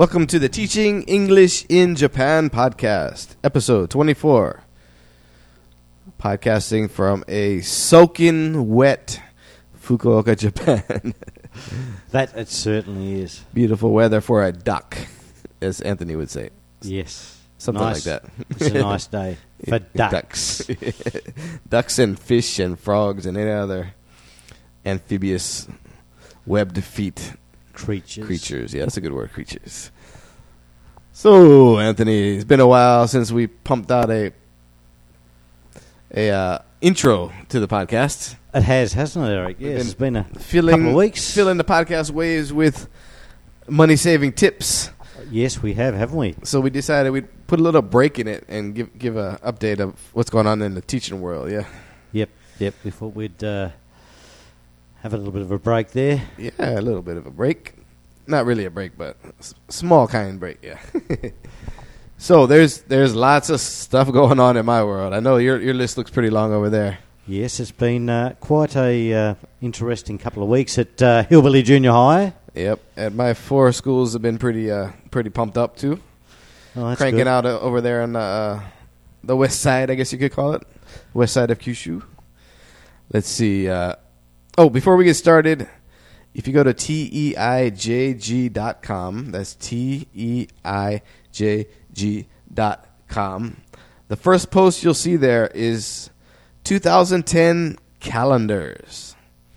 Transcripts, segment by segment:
Welcome to the Teaching English in Japan podcast, episode 24. Podcasting from a soaking wet Fukuoka, Japan. That it certainly is. Beautiful weather for a duck, as Anthony would say. Yes. Something Nice. like that. It's a nice day for ducks. ducks and fish and frogs and any other amphibious webbed feet Creatures. creatures. Yeah, that's a good word, creatures. So, Anthony, it's been a while since we pumped out a a uh, intro to the podcast. It has, hasn't it, Eric? Yes, been it's been a Filling couple of weeks. filling the podcast waves with money saving tips. Yes, we have, haven't we? So we decided we'd put a little break in it and give give a update of what's going on in the teaching world. Yeah, Yep, yep. We thought we'd uh, have a little bit of a break there. yeah, a little bit of a break. Not really a break, but s- small kind break. Yeah. so there's there's lots of stuff going on in my world. I know your your list looks pretty long over there. Yes, it's been uh, quite a uh, interesting couple of weeks at uh, Hillbilly Junior High. Yep, and my four schools have been pretty uh pretty pumped up too. Oh, that's Cranking good. out uh, over there on the uh, the west side, I guess you could call it, west side of Kyushu. Let's see. Oh, before we get started, if you go to t e i j g dot com, that's t e i j g dot com. The first post you'll see there is 2010 calendars.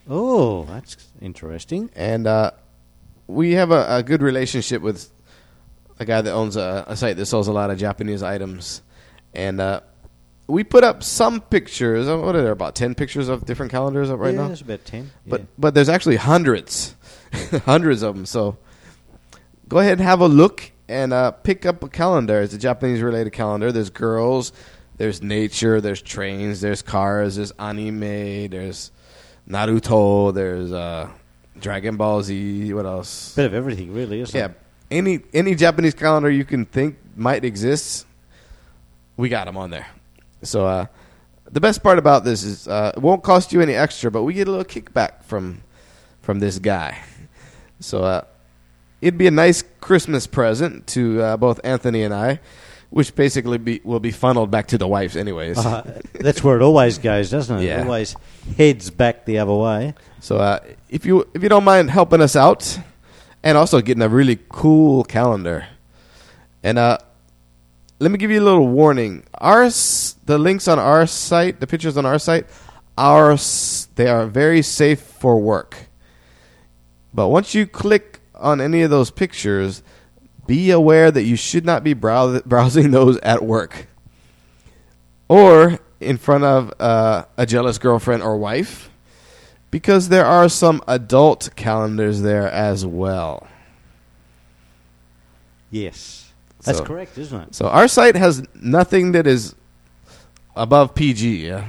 Oh, that's interesting. and uh, we have a, a good relationship with a guy that owns a, a site that sells a lot of Japanese items, and uh, we put up some pictures. uh, What are there about ten pictures of different calendars up right yeah, now? there's about 10. But yeah. but there's actually hundreds, hundreds of them. So go ahead and have a look and uh, pick up a calendar. It's a Japanese related calendar. There's girls, there's nature, there's trains, there's cars, there's anime, there's Naruto, there's uh, Dragon Ball Z. What else? bit of everything, really, isn't Yeah, it? any any Japanese calendar you can think might exist, we got them on there. So uh, the best part about this is uh, it won't cost you any extra, but we get a little kickback from from this guy. So uh, it'd be a nice Christmas present to uh, both Anthony and I, which basically be, will be funneled back to the wives anyways. Uh, that's where it always goes, doesn't it? Yeah. It always heads back the other way. So uh, if you if you don't mind helping us out, and also getting a really cool calendar, and uh, let me give you a little warning. Our the links on our site, the pictures on our site, are s- they are very safe for work. But once you click on any of those pictures, be aware that you should not be brow- browsing those at work or in front of uh, a jealous girlfriend or wife because there are some adult calendars there as well. Yes. That's So- correct, isn't it? So our site has nothing that is above PG. Yeah,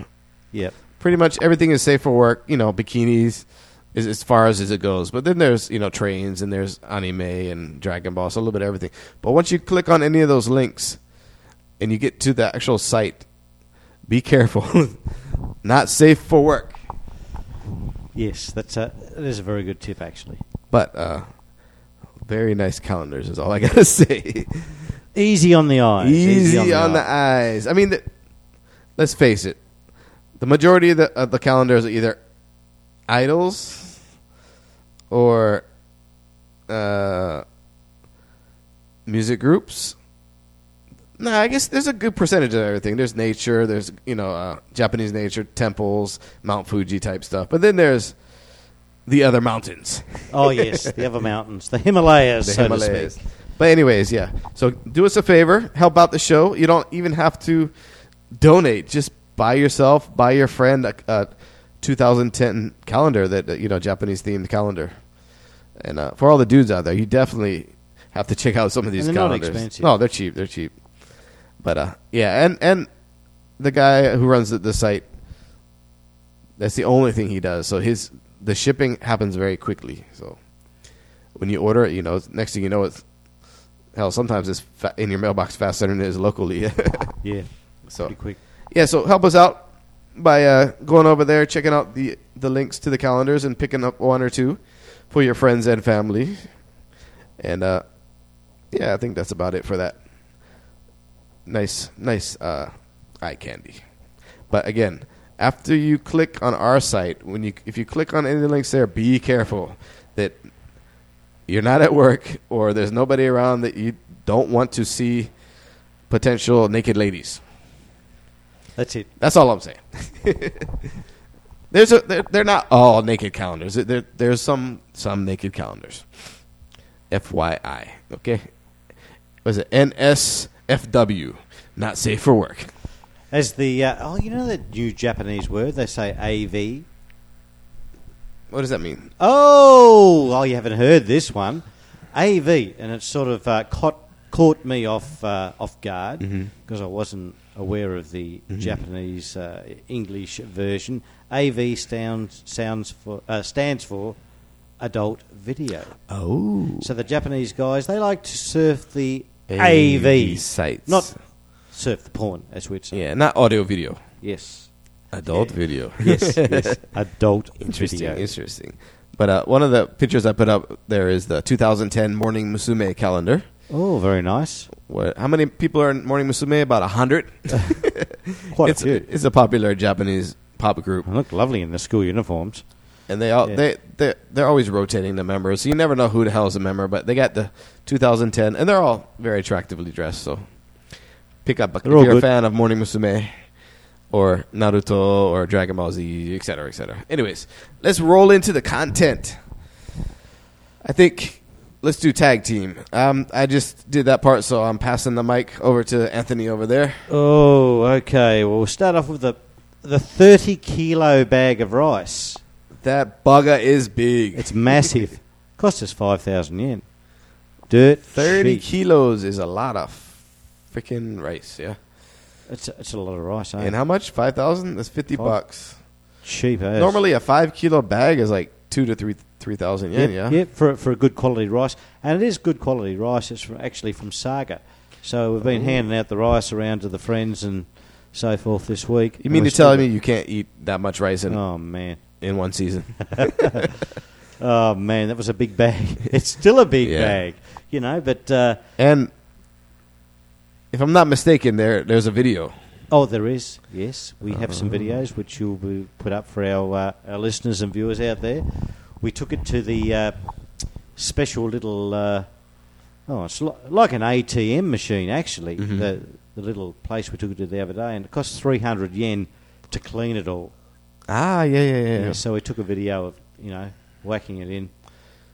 Yep. pretty much everything is safe for work. You know, bikinis is as far as, as it goes. But then there's you know trains and there's anime and Dragon Ball, so a little bit of everything. But once you click on any of those links and you get to the actual site, be careful. Not safe for work. Yes, that's a that is a very good tip actually. But uh, very nice calendars is all I gotta say. Easy on the eyes. Easy, on, the, eye. eyes. I mean, the, let's face it. The majority of the, of the calendars are either idols or uh, music groups. No, I guess there's a good percentage of everything. There's nature. There's you know uh, Japanese nature, temples, Mount Fuji type stuff. But then there's the other mountains. Oh yes, the other mountains, the Himalayas, the so Himalayas. to speak. But anyways, yeah. So do us a favor, help out the show. You don't even have to donate. Just buy yourself, buy your friend a, a 2010 calendar that you know Japanese themed calendar. And uh, for all the dudes out there, you definitely have to check out some of these And they're not calendars. expensive. No, they're cheap. They're cheap. But uh, yeah, and and the guy who runs the, the site, that's the only thing he does. So his the shipping happens very quickly. So when you order it, you know, next thing you know, it's hell. Sometimes it's fa- in your mailbox faster than it is locally. Yeah, so pretty quick. yeah, so help us out by uh, going over there, checking out the the links to the calendars, and picking up one or two for your friends and family. And uh, yeah, I think that's about it for that. Nice, nice uh, eye candy. But again, after you click on our site, when you if you click on any of the links there, be careful that you're not at work or there's nobody around that you don't want to see potential naked ladies. That's it. That's all I'm saying. there's a they're, they're not all naked calendars. There, there's some some naked calendars. FYI, okay. Was it NSFW? Not safe for work. As the uh, oh, you know that new Japanese word they say AV. What does that mean? Oh, oh, you haven't heard this one, AV, and it sort of uh, caught caught me off uh, off guard because I wasn't aware of the Japanese uh, English version. AV sounds sounds for uh, stands for adult video. Oh, So the Japanese guys they like to surf the AV, sites, not surf the porn, as we'd say. yeah, not audio video, Yes, adult video. yes, yes. Adult Interesting, video. interesting. But uh, one of the pictures I put up there is the 2010 Morning Musume calendar. Oh, very nice. What, how many people are in Morning Musume? About a hundred. Quite it's, a few. it's a popular Japanese pop group, They look lovely in the school uniforms. and they all Yeah. they they they're always rotating the members, so you never know who the hell is a member. But they got the 2010, and they're all very attractively dressed. So pick up a, if They're you're a fan of Morning Musume. Or Naruto, or Dragon Ball Z, etc., etc. Anyways, let's roll into the content. I think let's do tag team. Um, I just did that part, so I'm passing the mic over to Anthony over there. Oh, okay. Well, we'll start off with the the thirty kilo bag of rice. That bugger is big. It's massive. Cost us five thousand yen. Dirt Thirty kilos is a lot of freaking rice. Yeah, It's a, it's a lot of rice. Eh? and how much? Five thousand. That's fifty Five. bucks. cheap as. Normally, a five kilo bag is like two to three three thousand yen. Yeah. yeah, for for a good quality rice, and it is good quality rice. It's from, actually from Saga, so we've been Ooh. handing out the rice around to the friends and so forth this week. You mean to tell me you can't eat that much rice in Oh man, in one season? oh man, that was a big bag. it's still a big Yeah. bag, you know. But uh, And if I'm not mistaken, there there's a video. oh, there is. Yes, we have some Oh. videos which you'll be put up for our uh, our listeners and viewers out there. We took it to the uh, special little. Uh, oh, it's li- like an ATM machine actually. Mhm. The the little place we took it to the other day, and it cost three hundred yen to clean it all. Ah, yeah, yeah, yeah. Yeah, so we took a video of you know whacking it in,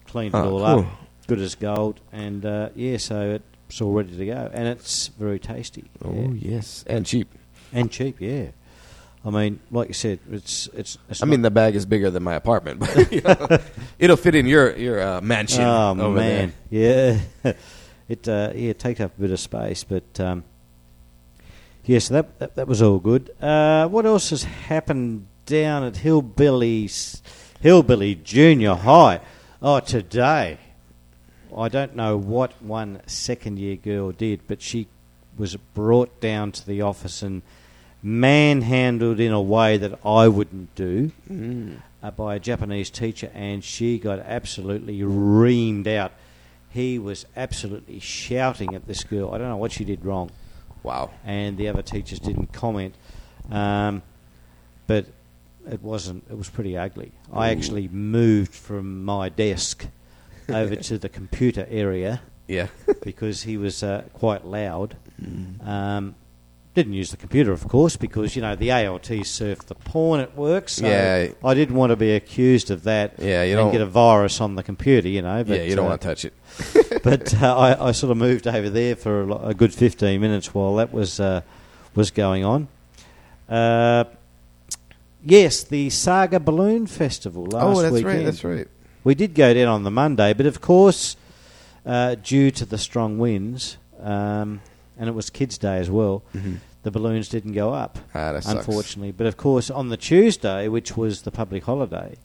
cleaned Oh, it all cool. up, good as gold, and uh, yeah, so it's all ready to go, and it's very tasty. Oh yeah. yes, and cheap. and cheap. Yeah, I mean, like you said, it's it's. it's I mean, the bag is bigger than my apartment, but you know, it'll fit in your your uh, mansion. oh man, yeah, it uh, yeah it takes up a bit of space, but um, yeah, so that, that that was all good. Uh, what else has happened down at Hillbilly's Hillbilly Junior High? Oh, today. I don't know what one second year girl did, but she was brought down to the office and manhandled in a way that I wouldn't do. Mm. uh, by a Japanese teacher, and she got absolutely reamed out. He was absolutely shouting at this girl. I don't know what she did wrong, Wow. and the other teachers didn't comment. Um, but it wasn't. It was pretty ugly. I actually moved from my desk over to the computer area Yeah. because he was uh, quite loud. Um, didn't use the computer, of course, because you know the ALT surf the porn at work. So Yeah. I didn't want to be accused of that. Yeah, you and don't- get a virus on the computer, you know. But, yeah, you don't uh, want to touch it. but uh, I, I sort of moved over there for a, a good fifteen minutes while that was uh, was going on. Uh, yes, the Saga Balloon Festival last oh, that's weekend. right. That's right. We did go down on the Monday, but of course, uh, due to the strong winds, um, and it was Kids' Day as well, Mm-hmm. the balloons didn't go up, Ah, that sucks. unfortunately. But of course, on the Tuesday, which was the public holiday,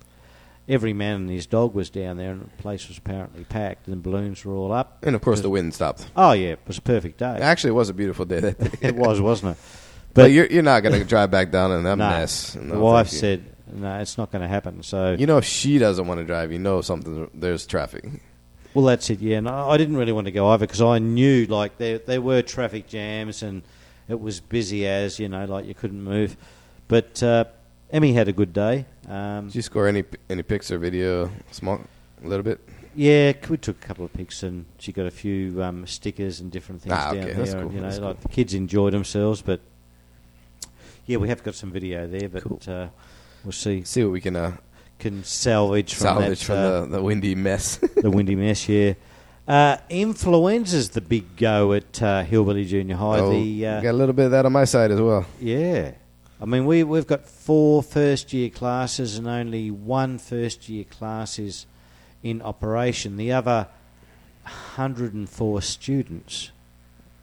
every man and his dog was down there, and the place was apparently packed, and the balloons were all up. And of course, the wind stopped. Oh yeah, it was a perfect day. Actually, it was a beautiful day. That day. it was, wasn't it? But, you're you're not going to drive back down in that no, mess. the No, wife said, "No, it's not going to happen." So You know, if she doesn't want to drive, you know something. There's traffic. Well, that's it. Yeah, and I, I didn't really want to go either because I knew like there there were traffic jams and it was busy as you know, like you couldn't move. But uh, Emmy had a good day. Um, Did you score any any pics or video? Small, a little bit. yeah, we took a couple of pics and she got a few um, stickers and different things Ah, down okay, there. that's and, cool, You know, that's like the kids enjoyed themselves, but yeah, we have got some video there, but Cool. uh, we'll see. See what we can uh, Can salvage from salvage that, from uh, the, the windy mess. the windy mess. Yeah, uh, influenza's the big go at uh, Hillbilly Junior High. Oh, the uh, got a little bit of that on my side as well. yeah, I mean we we've got four first year classes and only one first year class is in operation. The other 104 students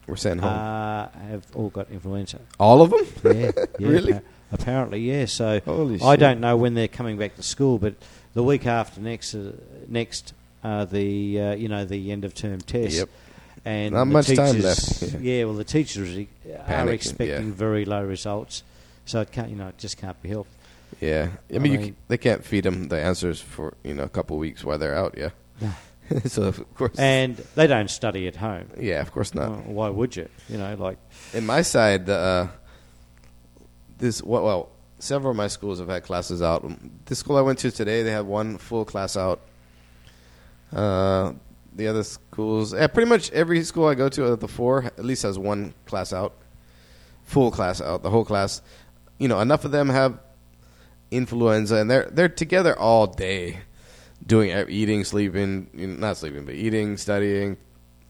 We're sent home. uh, have all got influenza. All of them? Yeah, yeah Really? Appa- apparently, yeah. So Holy I shit. don't know when they're coming back to school, but the week after next, uh, next uh, the uh, you know the end of term test. Yep. And Not much time left, Yeah. yeah. well, the teachers are expecting yeah. very low results, so it can't you know it just can't be helped. Yeah. I I mean, you mean- c they can't feed them the answers for, you know, a couple of weeks while they're out, yeah. so, of course. And they don't study at home. yeah, of course not. Well, why would you? You know, like In my side, uh, this well, well, several of my schools have had classes out. This school I went to today, they have one full class out. Uh, the other schools, yeah, pretty much every school I go to, the four, at least has one class out, full class out, the whole class. You know, enough of them have influenza, and they're they're together all day, doing eating, sleeping, not sleeping, but eating, studying,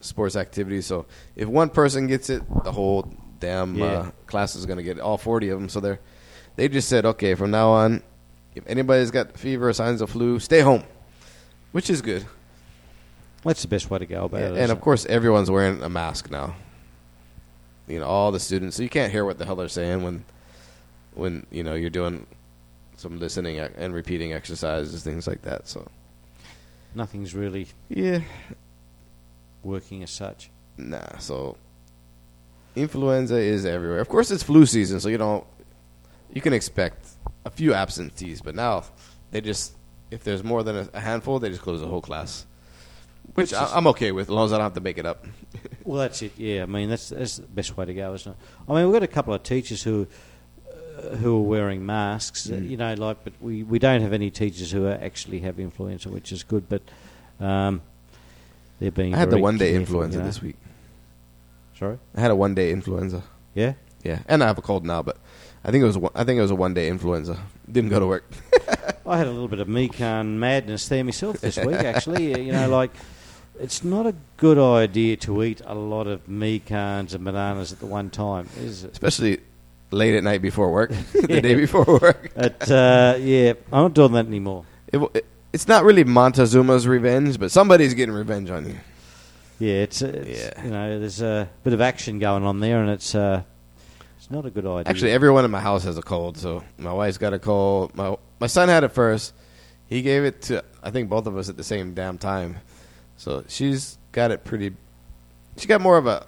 sports activities. So if one person gets it, the whole damn Yeah. uh, class is going to get all 40 of them. So they're they just said, okay, from now on, if anybody's got fever or signs of flu, stay home, which is good. that's the best way to go about it. and of course, everyone's wearing a mask now. You know, all the students, so you can't hear what the hell they're saying when, when you know you're doing some listening and repeating exercises, things like that. So nothing's really yeah, working as such. Nah, so influenza is everywhere. Of course, it's flu season, so you don't you can expect a few absentees. But now they just if there's more than a, handful, they just close the whole class, which Which I, I'm okay with, as long as I don't have to make it up. Well, that's it. Yeah, I mean that's that's the best way to go, isn't it? I mean we've got a couple of teachers who uh, who are wearing masks. uh, Mm. You know, like but we, we don't have any teachers who are actually have influenza, which is good. But um, they're being. I had the one day influenza you know. this week. Sorry. I had a one day influenza. Yeah. Yeah, and I have a cold now, but I think it was one, I think it was a one day influenza. Didn't go to work. I had a little bit of Mikan madness there myself this week, actually. Uh, you know, like, it's not a good idea to eat a lot of Mikans and bananas at the one time, is it? Especially late at night before work, the day before work. But, uh, yeah, I'm not doing that anymore. It, it, it's not really Montezuma's revenge, but somebody's getting revenge on you. Yeah, it's, it's Yeah. you know, there's a bit of action going on there, and it's uh, it's not a good idea. Actually, everyone in my house has a cold. So my wife's got a cold. My my son had it first. He gave it to I think both of us at the same damn time. So she's got it pretty. She got more of a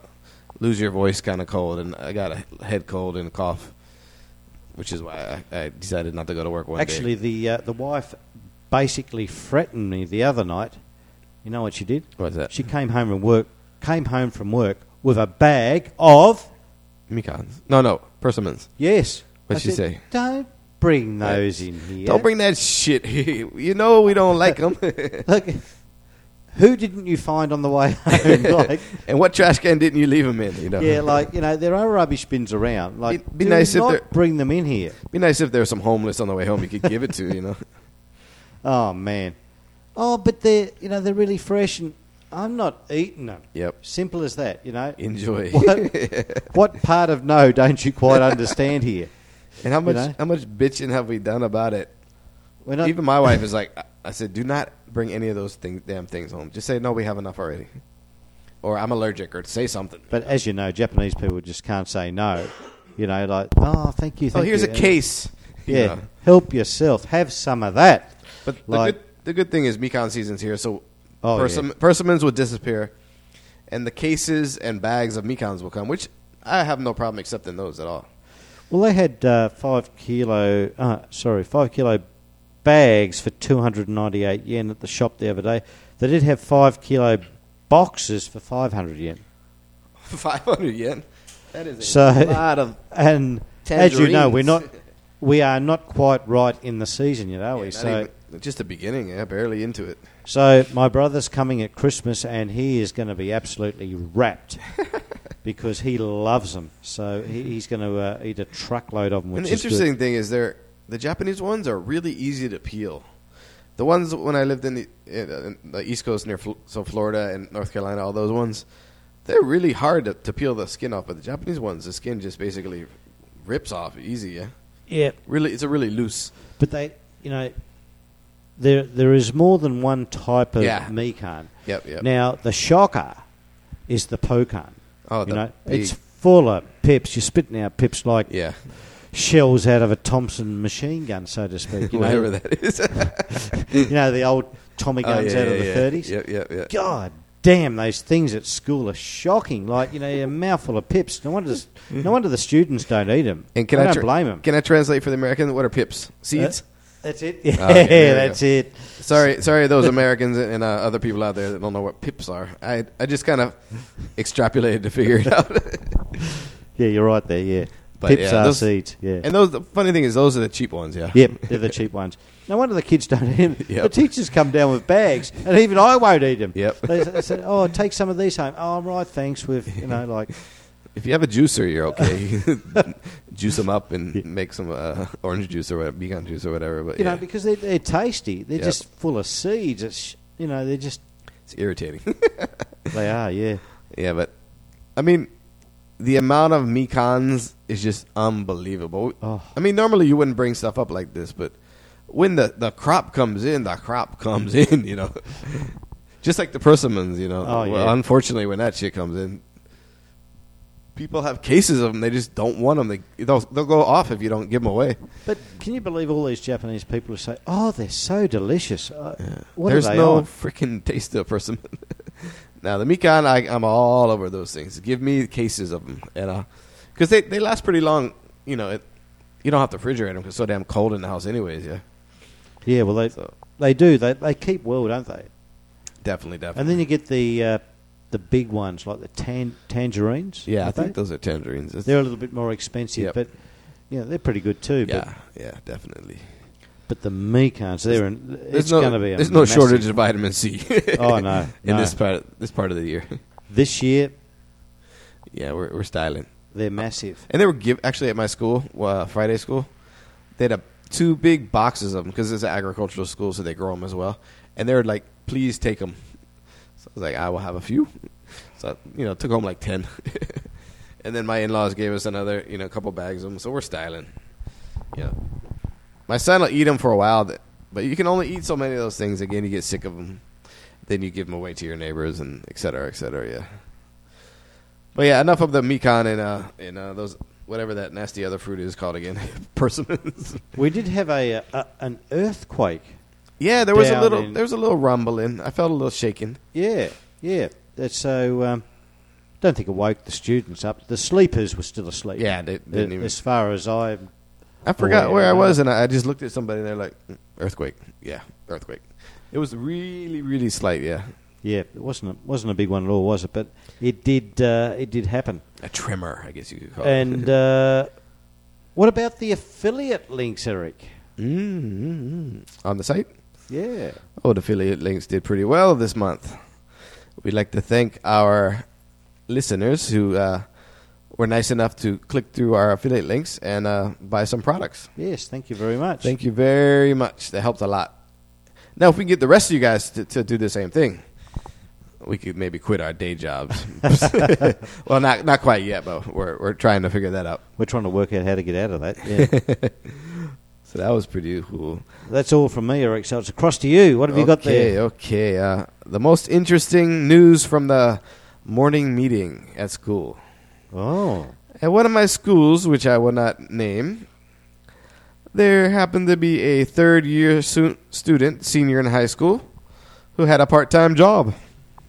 lose your voice kind of cold, and I got a head cold and a cough, which is why I, I decided not to go to work one actually, day. the uh, the wife basically threatened me the other night. You know what she did? What's that? She came home from work. Came home from work with a bag of Mikans. No, no, persimmons. yes. What'd I she said, say? Don't bring those in here. Don't bring that shit here. You know we don't like them. Look, who didn't you find on the way home? like, and what trash can didn't you leave them in? You know. yeah, like you know, there are rubbish bins around. Like, It'd be do nice if not there- bring them in here. Be nice if there was some homeless on the way home you could give it to. You know. Oh man. Oh, but they're you know they're really fresh, and I'm not eating them. Yep. Simple as that. You know. Enjoy. What, what part of no don't you quite understand here? And how much know? how much bitching have we done about it? Even my wife is like, I- said, do not bring any of those things, damn things home. Just say no, we have enough already, or I'm allergic, or say something. but as you know, Japanese people just can't say no. You know, like oh, thank you. oh, here's you. a case. you Yeah, know. help yourself. Have some of that. But the Like- the good thing is Mikan season's here, so Oh, persim- persimmons will disappear, and the cases and bags of Mikans will come, which I have no problem accepting those at all. Well, they had uh, five kilo, uh, sorry, five kilo bags for 298 yen at the shop the other day. They did have five kilo boxes for 500 yen. 500 yen. That is a So- lot of. And as you know, we're not we are not quite right in the season, you know. Yeah, we so even- just the beginning, yeah, barely into it. so my brother's coming at Christmas, and he is going to be absolutely wrapped because he loves them. So he, he's going to uh, eat a truckload of them. Which and the is good. interesting thing is, they're the Japanese ones are really easy to peel. The ones when I lived in the, in, uh, the East Coast near so Florida and North Carolina, all those ones, they're really hard to, to peel the skin off. But the Japanese ones, the skin just basically rips off easy. Yeah, Yeah, really, it's a really loose. but they, you know, there there is more than one type of Yeah. mikan. Yep, yep. Now the shocker is the ponkan. oh, you the know, big, it's full of pips. You're spitting out pips like yeah, shells out of a Thompson machine gun, so to speak. You whatever know, that is. you know the old Tommy Oh, guns yeah, out of the yeah. thirties. Yep, yep, yep. God damn, those things at school are shocking. Like you know, a mouthful of pips. No wonder, no wonder the students don't eat them. And can I I, don't tra- blame them. Can I translate for the American? What are pips? Seeds. Uh, That's it. Yeah, Oh, okay, that's it. Sorry, sorry, those Americans and uh, other people out there that don't know what pips are. I I just kind of extrapolated to figure it out. Yeah, you're right there. Yeah, But, pips yeah, are those- seeds. Yeah. and those, the funny thing is, those are the cheap ones. Yeah. Yep, they're the cheap ones. No wonder the kids don't eat them. Yep. The teachers come down with bags, and even I won't eat them. Yep. They, they said, "Oh, take some of these home." Oh, right, thanks. With you know, like If you have a juicer, you're okay. juice them up and make some uh, orange juice or whatever, pecan juice or whatever. But you yeah, know, because they're, they're tasty. They're Yep. just full of seeds. It's you know, they're just it's irritating. they are. Yeah. yeah, but I mean, the amount of mikans is just unbelievable. Oh. I mean, normally you wouldn't bring stuff up like this, but when the, the crop comes in, the crop comes in, you know. Just like the persimmons, you know. Oh, well, yeah. unfortunately, when that shit comes in, people have cases of them. They just don't want them. They, they'll, they'll go off if you don't give them away. But can you believe all these Japanese people who say, "Oh, they're so delicious"? Uh, What There's no freaking taste of persimmon. now, the mikan, I, I'm all over those things. Give me cases of them. and Because they, they last pretty long. You know, it, you don't have to refrigerate them because it's so damn cold in the house anyways, yeah. Yeah, well, they So, they do. They they keep well, don't they? definitely, definitely. And then you get the uh, the big ones like the tan- tangerines. Yeah, I aren't think those are tangerines. It's- they're a little bit more expensive, Yep. but know they're pretty good too. yeah, yeah, definitely. But the mikans, they're in, it's no, going to be a there's no shortage of vitamin C. Oh, no, in no. this part this part of the year. This year yeah, we're we're styling. they're massive. And they were give actually at my school, uh, Friday school. They had a, two big boxes of them because it's an agricultural school, so they grow them as well. And they were like, "Please take them." Was like, "I will have a few." So you know, took home like ten. and then my in-laws gave us another, you know, a couple bags of them. So we're styling. Yeah, my son will eat them for a while, but you can only eat so many of those things. Again, you get sick of them. Then you give them away to your neighbors and et cetera, et cetera. Yeah. But yeah, enough of the mikan and uh and uh, those whatever that nasty other fruit is called again, persimmons. We did have a, a an earthquake. Yeah, there was a little there was a little rumbling. I felt a little shaken. Yeah, yeah. That's so. Um, don't think it woke the students up. The sleepers were still asleep. Yeah, they didn't Uh, even. As far as I, I forgot where I was, and I just looked at somebody, and they're like, "Mm, "Earthquake." Yeah, earthquake. It was really, really slight. Yeah, yeah, it wasn't a, wasn't a big one at all, was it? But it did uh, it did happen. a tremor, I guess you could call And it. uh, what about the affiliate links, Eric? mm on the site. Yeah. Oh, the affiliate links did pretty well this month. We'd like to thank our listeners who uh, were nice enough to click through our affiliate links and uh, buy some products. Yes, thank you very much. Thank you very much. That helped a lot. Now, if we can get the rest of you guys to, to do the same thing, we could maybe quit our day jobs. well, not not quite yet, but we're we're trying to figure that out. We're trying to work out how to get out of that. Yeah. So that was pretty cool. That's all from me, Eric. So it's across to you. What have you got there? Okay, uh, the most interesting news from the morning meeting at school. Oh, At one of my schools, which I will not name, there happened to be a third year su- student, senior in high school, who had a part time job.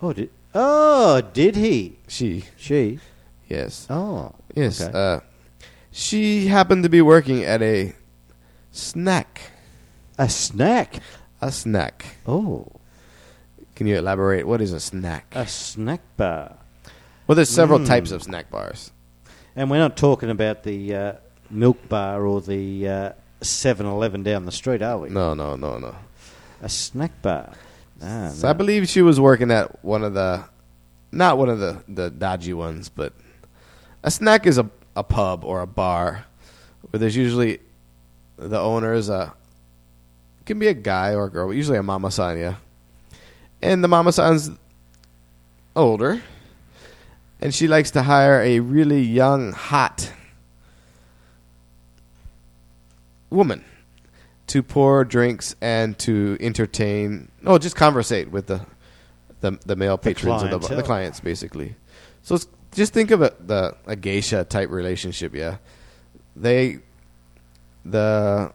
oh, did oh did he? She, She? yes, Oh, yes. okay. Uh, she happened to be working at a snack, a snack. a snack. Oh, Can you elaborate? What is a snack? A snack bar. Well, there's several Mm. types of snack bars. And we're not talking about the uh, milk bar or the uh, 7-Eleven down the street, are we? No, no, no, no. A snack bar. Ah, So no. I believe she was working at one of the, not one of the, the dodgy ones, but a snack is a, a pub or a bar where there's usually the owner is a, can be a guy or a girl, but usually a mama san, yeah. And the mama san's older, and she likes to hire a really young, hot woman to pour drinks and to entertain. No, just conversate with the the, the male patrons of the the clients, basically. So it's, just think of it the a geisha type relationship. Yeah, they the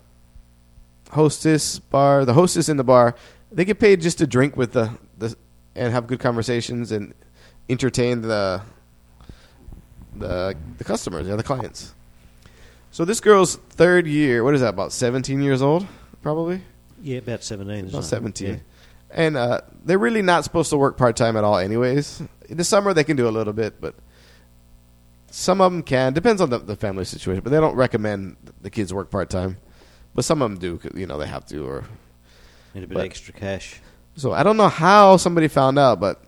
hostess bar, the hostess in the bar, they get paid just to drink with the the and have good conversations and entertain the the the customers, yeah, the clients. So this girl's third year. What is that? About seventeen years old, probably. Yeah, about 17. About seventeen. Yeah. And uh, they're really not supposed to work part time at all, anyways. In the summer, they can do a little bit, but some of them can. Depends on the, the family situation, but they don't recommend the kids work part time. But some of them do. you know, they have to. Or Need a bit But- extra cash. so I don't know how somebody found out, but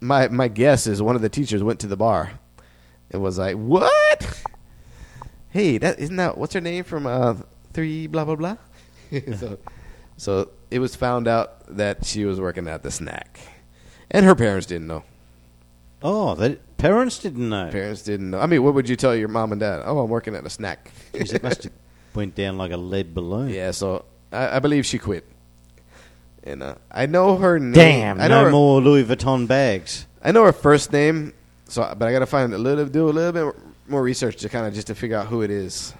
my my guess is one of the teachers went to the bar and was like, "What? Hey, that isn't that what's her name from uh, three blah blah blah." so, so it was found out that she was working at the snack, and her parents didn't know. Oh, the parents didn't know. Parents didn't know. I mean, what would you tell your mom and dad? Oh, I'm working at a snack. Jeez, it must have went down like a lead balloon. yeah, so I, I believe she quit. And uh, I know her name. Damn, I know no her, more Louis Vuitton bags. I know her first name, so but I got to find a little, do a little bit more research to kind of just to figure out who it is.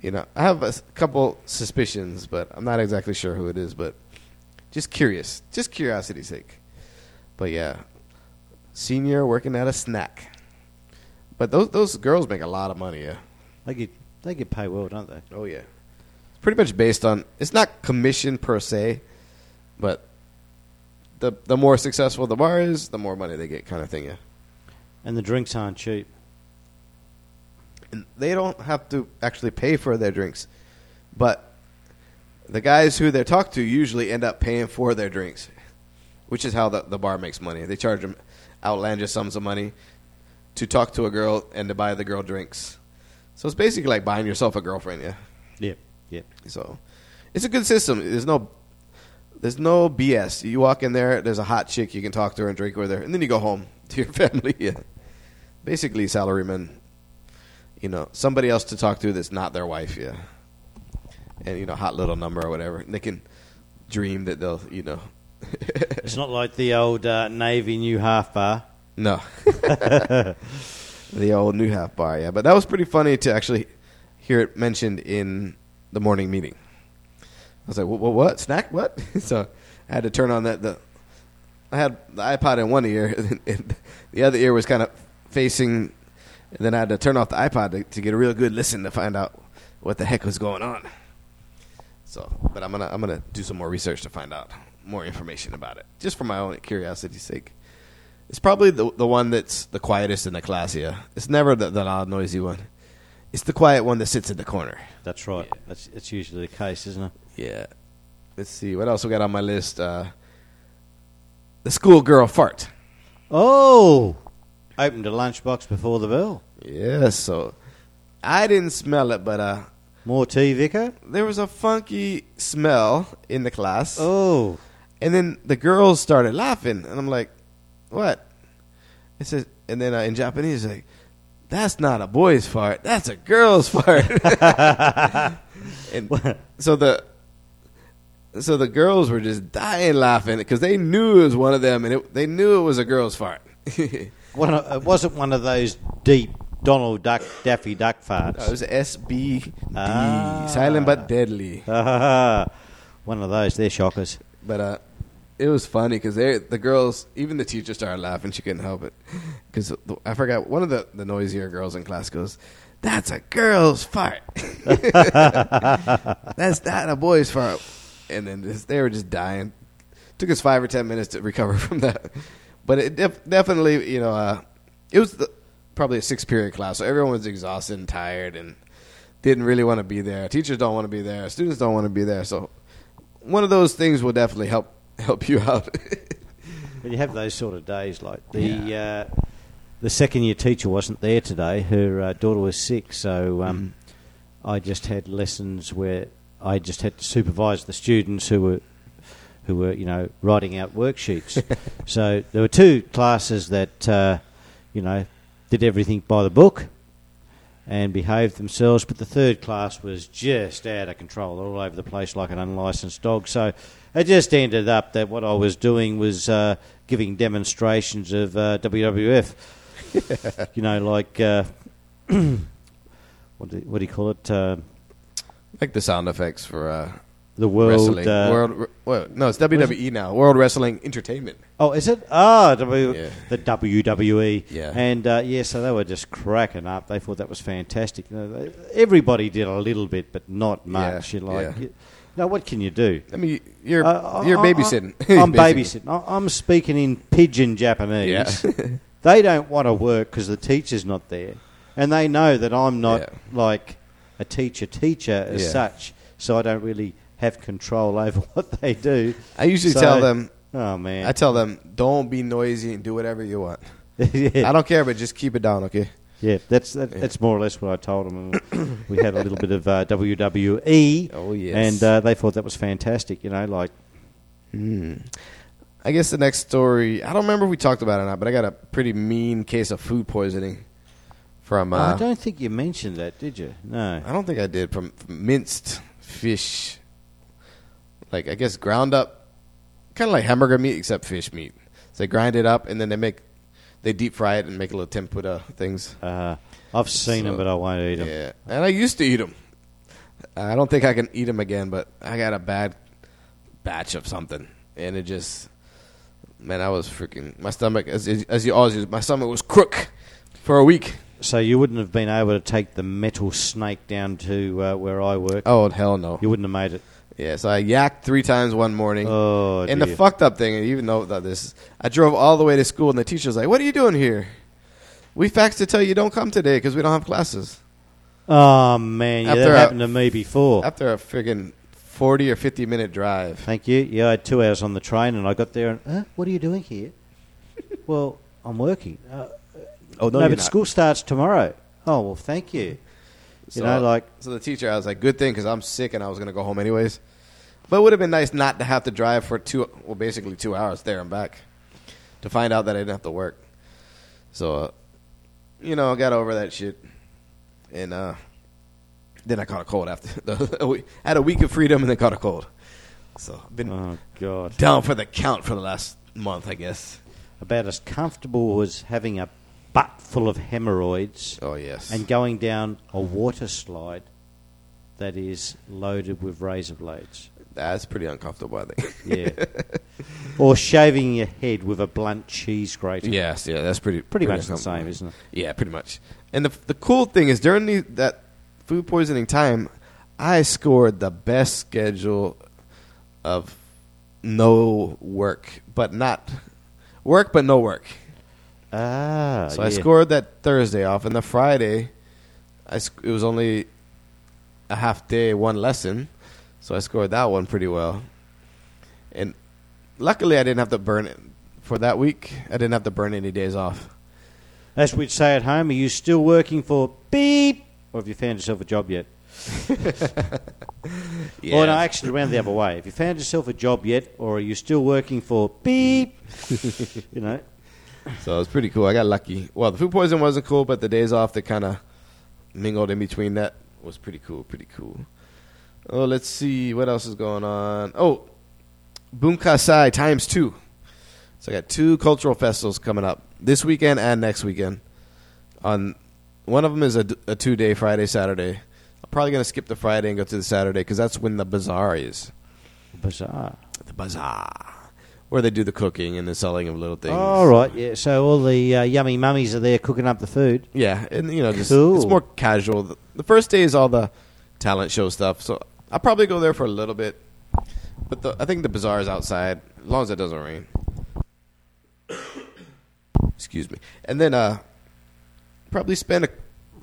You know, I have a couple suspicions, but I'm not exactly sure who it is. But just curious, just curiosity's sake. But yeah, senior working at a snack. But those those girls make a lot of money. Yeah. They get they get paid well, don't they? Oh yeah. It's pretty much based on it's not commission per se, but the the more successful the bar is, the more money they get, kind of thing. Yeah. And the drinks aren't cheap. and they don't have to actually pay for their drinks, but the guys who they talk to usually end up paying for their drinks, which is how the, the bar makes money. They charge them outlandish sums of money to talk to a girl and to buy the girl drinks. So it's basically like buying yourself a girlfriend, yeah. Yep, yep. So it's a good system. There's no there's no BS. You walk in there, there's a hot chick, you can talk to her and drink with her, and then you go home to your family. Yeah. Basically salaryman. You know, somebody else to talk to that's not their wife, yeah. And you know, hot little number or whatever. And they can dream that they'll, you know. It's not like the old uh, Navy New Half Bar. no. the old new half bar, yeah. But that was pretty funny to actually hear it mentioned in the morning meeting. I was like, what, what, what? snack? What? so I had to turn on that. The I had the iPod in one ear, and, the other ear was kind of facing, and then I had to turn off the iPod to, to get a real good listen to find out what the heck was going on. So, but I'm gonna I'm gonna do some more research to find out more information about it, just for my own curiosity's sake. It's probably the the one that's the quietest in the class. Yeah, it's never the, the loud, noisy one. It's the quiet one that sits in the corner. That's right. That's that's usually the case, isn't it? Yeah. Let's see what else we got on my list. Uh, the schoolgirl fart. Oh, opened a lunchbox before the bell. Yeah. So I didn't smell it, but uh, More tea, Vicar? there was a funky smell in the class, Oh, and then the girls started laughing, and I'm like, "What?" It says, and then uh, in Japanese, like, "That's not a boy's fart. That's a girl's fart." and so the so the girls were just dying laughing because they knew it was one of them, and it, they knew it was a girl's fart. one of, it wasn't one of those deep Donald Duck, Daffy Duck farts. it was SBD, Ah. silent but deadly. one of those. They're shockers. But uh, it was funny because the girls, even the teacher started laughing. She couldn't help it because I forgot one of the, the noisier girls in class goes, "That's a girl's fart. That's not a boy's fart." And then just, they were just dying, took us five or ten minutes to recover from that. But it def- definitely, you know, uh, it was the, probably a six period class, so everyone was exhausted and tired and didn't really want to be there. Teachers don't want to be there. Students don't want to be there. So one of those things will definitely help help you out. But you have those sort of days, like the uh, the second year teacher wasn't there today. Her uh, daughter was sick, so um, I just had lessons where I just had to supervise the students who were who were you know writing out worksheets. so there were two classes that uh, you know did everything by the book and behaved themselves, but the third class was just out of control, all over the place like an unlicensed dog. So it just ended up that what I was doing was uh, giving demonstrations of uh, WWF. you know, like uh, what, do, what do you call it? Uh, like the sound effects for uh, the world. wrestling. Uh, World, well, no, it's WWE now. World Wrestling Entertainment. Oh, is it? Ah, w- Yeah. the WWE. Yeah. And uh, yeah, so they were just cracking up. They thought that was fantastic. You know, they- everybody did a little bit, but not much. Yeah, You're like, yeah. you know, what can you do? I mean, you're Uh, you're I- I- babysitting. I'm babysitting. I- I'm speaking in pidgin Japanese. Yeah. they don't want to work because the teacher's not there, and they know that I'm not like a teacher teacher as such. So I don't really have control over what they do. I usually So- tell them. Oh man, I tell them, don't be noisy and do whatever you want. yeah. I don't care, but just keep it down, okay? Yeah, that's that, that's more or less what I told them. we had a little bit of uh, WWE, Oh yes. and uh, they thought that was fantastic. You know, like Hmm. I guess the next story. I don't remember if we talked about it or not, but I got a pretty mean case of food poisoning from. Uh, I don't think you mentioned that, did you? No. I don't think I did from, from minced fish. Like I guess ground up, kind of like hamburger meat except fish meat. So they grind it up and then they make, they deep fry it and make little tempura things. Uh, I've seen them, but I won't eat them. Yeah, and I used to eat them. I don't think I can eat them again, but I got a bad batch of something, and it just, man, I was freaking my stomach as as you always use. My stomach was crook for a week. So you wouldn't have been able to take the metal snake down to uh, where I work. Oh hell no! You wouldn't have made it. Yeah, so I yacked three times one morning. Oh, and the fucked up thing, even though that this, I drove all the way to school, and the teacher was like, "What are you doing here? We faxed to tell you don't come today because we don't have classes." Oh man, yeah, After that a- happened to me before. After a friggin' forty or fifty minute drive. Thank you. Yeah, I had two hours on the train, and I got there, and huh? what are you doing here? well, I'm working. Uh, Oh no, but school starts tomorrow. Oh well, thank you. So, you know, like so the teacher, I was like, good thing because I'm sick and I was gonna go home anyways. But it would have been nice not to have to drive for two, well, basically two hours there and back, to find out that I didn't have to work. So, uh, you know, I got over that shit, and uh, then I caught a cold after. The, I had a week of freedom and then caught a cold. So I've been oh god, down for the count for the last month, I guess. about as comfortable as having a butt full of hemorrhoids Oh yes, and going down a water slide that is loaded with razor blades. That's pretty uncomfortable. I think. Yeah. or shaving your head with a blunt cheese grater. yes, yeah, that's pretty Pretty much the same, isn't it? Yeah, pretty much. And the the cool thing is during the, that food poisoning time, I scored the best schedule of no work, but not work, but no work. Ah, so I scored that Thursday off, and the Friday, I it was only a half day, one lesson, so I scored that one pretty well. And luckily, I didn't have to burn it for that week. I didn't have to burn any days off. As we'd say at home, are you still working for beep? Or have you found yourself a job yet? Or no, actually, around the other way. Have you found yourself a job yet, or are you still working for beep? you know, So it was pretty cool. I got lucky. Well, the food poisoning wasn't cool, but the days off that kind of mingled in between that was pretty cool. Pretty cool. Oh, let's see what else is going on. Oh, Bunkasai times two. So I got two cultural festivals coming up this weekend and next weekend. On one of them is a two day Friday Saturday. I'm probably gonna skip the Friday and go to the Saturday because that's when the bazaar is. Bazaar. The bazaar, where they do the cooking and the selling of little things. All right, yeah. So all the uh, yummy mummies are there cooking up the food. Yeah, and you know, just Cool. it's more casual. The first day is all the talent show stuff, so I'll probably go there for a little bit. But the, I think the bazaar is outside, as long as it doesn't rain. Excuse me. And then uh, probably spend a.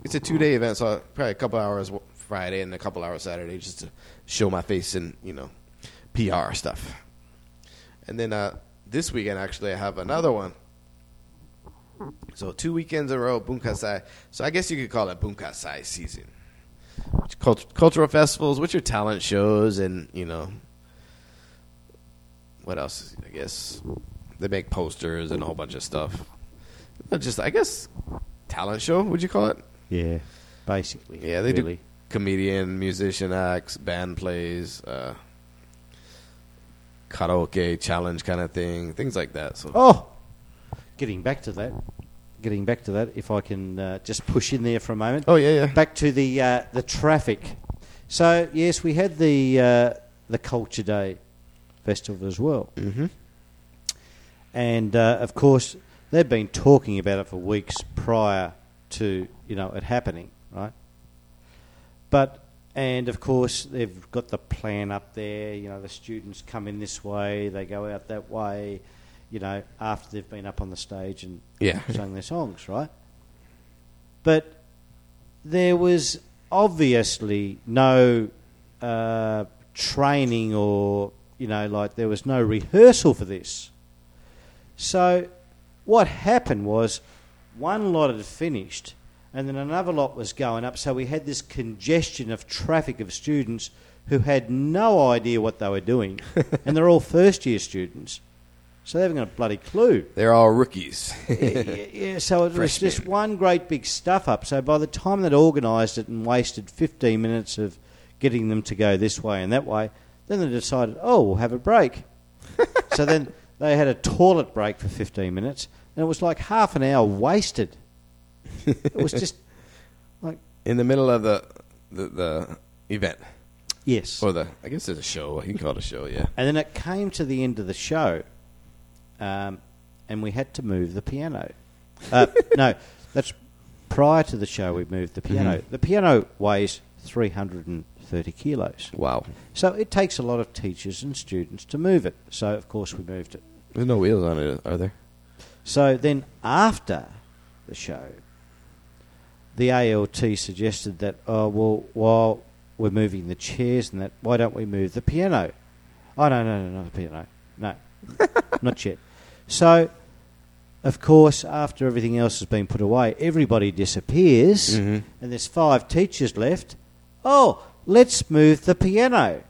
It's a two day event, so probably a couple hours Friday and a couple hours Saturday just to show my face and you know PR stuff. And then uh, this weekend, actually, I have another one. So two weekends in a row, Bunkasai. So I guess you could call it Bunkasai season. Cult- cultural festivals, which are talent shows, and you know, what else? I guess they make posters and a whole bunch of stuff. But just, I guess, talent show. Would you call it? Yeah, basically. Yeah, they really. do comedian, musician acts, band plays, uh, karaoke challenge kind of thing, things like that. So Oh, getting back to that. Getting back to that, if I can uh, just push in there for a moment. Oh yeah, yeah. Back to the uh, the traffic. So yes, we had the uh, the Culture Day festival as well, Mm-hmm. and uh, of course they've been talking about it for weeks prior to you know it happening, right? But and of course they've got the plan up there. You know, the students come in this way, they go out that way. You know, after they've been up on the stage and Yeah. sung their songs, right? But there was obviously no uh, training or you know, like there was no rehearsal for this. So what happened was one lot had finished and then another lot was going up. So we had this congestion of traffic of students who had no idea what they were doing. and they're all first year students. So they haven't got a bloody clue. They're all rookies. yeah, yeah, so it was just one great big stuff up. So by the time they'd organised it and wasted 15 minutes of getting them to go this way and that way, then they decided, oh, we'll have a break. so then they had a toilet break for 15 minutes, and it was like half an hour wasted. It was just like, In the middle of the the, the event yes. or the I guess it's a show. You can call it a show. Yeah. And then it came to the end of the show, um, and we had to move the piano. Uh, no, that's prior to the show. We moved the piano. Mhm. The piano weighs 330 kilos, Wow. so it takes a lot of teachers and students to move it. So of course we moved it. There's no wheels on it, are there? So then after the show, the ALT suggested that, oh, well, while we're moving the chairs and that, why don't we move the piano? Oh, no, no, no, not the piano. No, not yet. So, of course, after everything else has been put away, everybody disappears Mhm. and there's five teachers left. Oh, let's move the piano.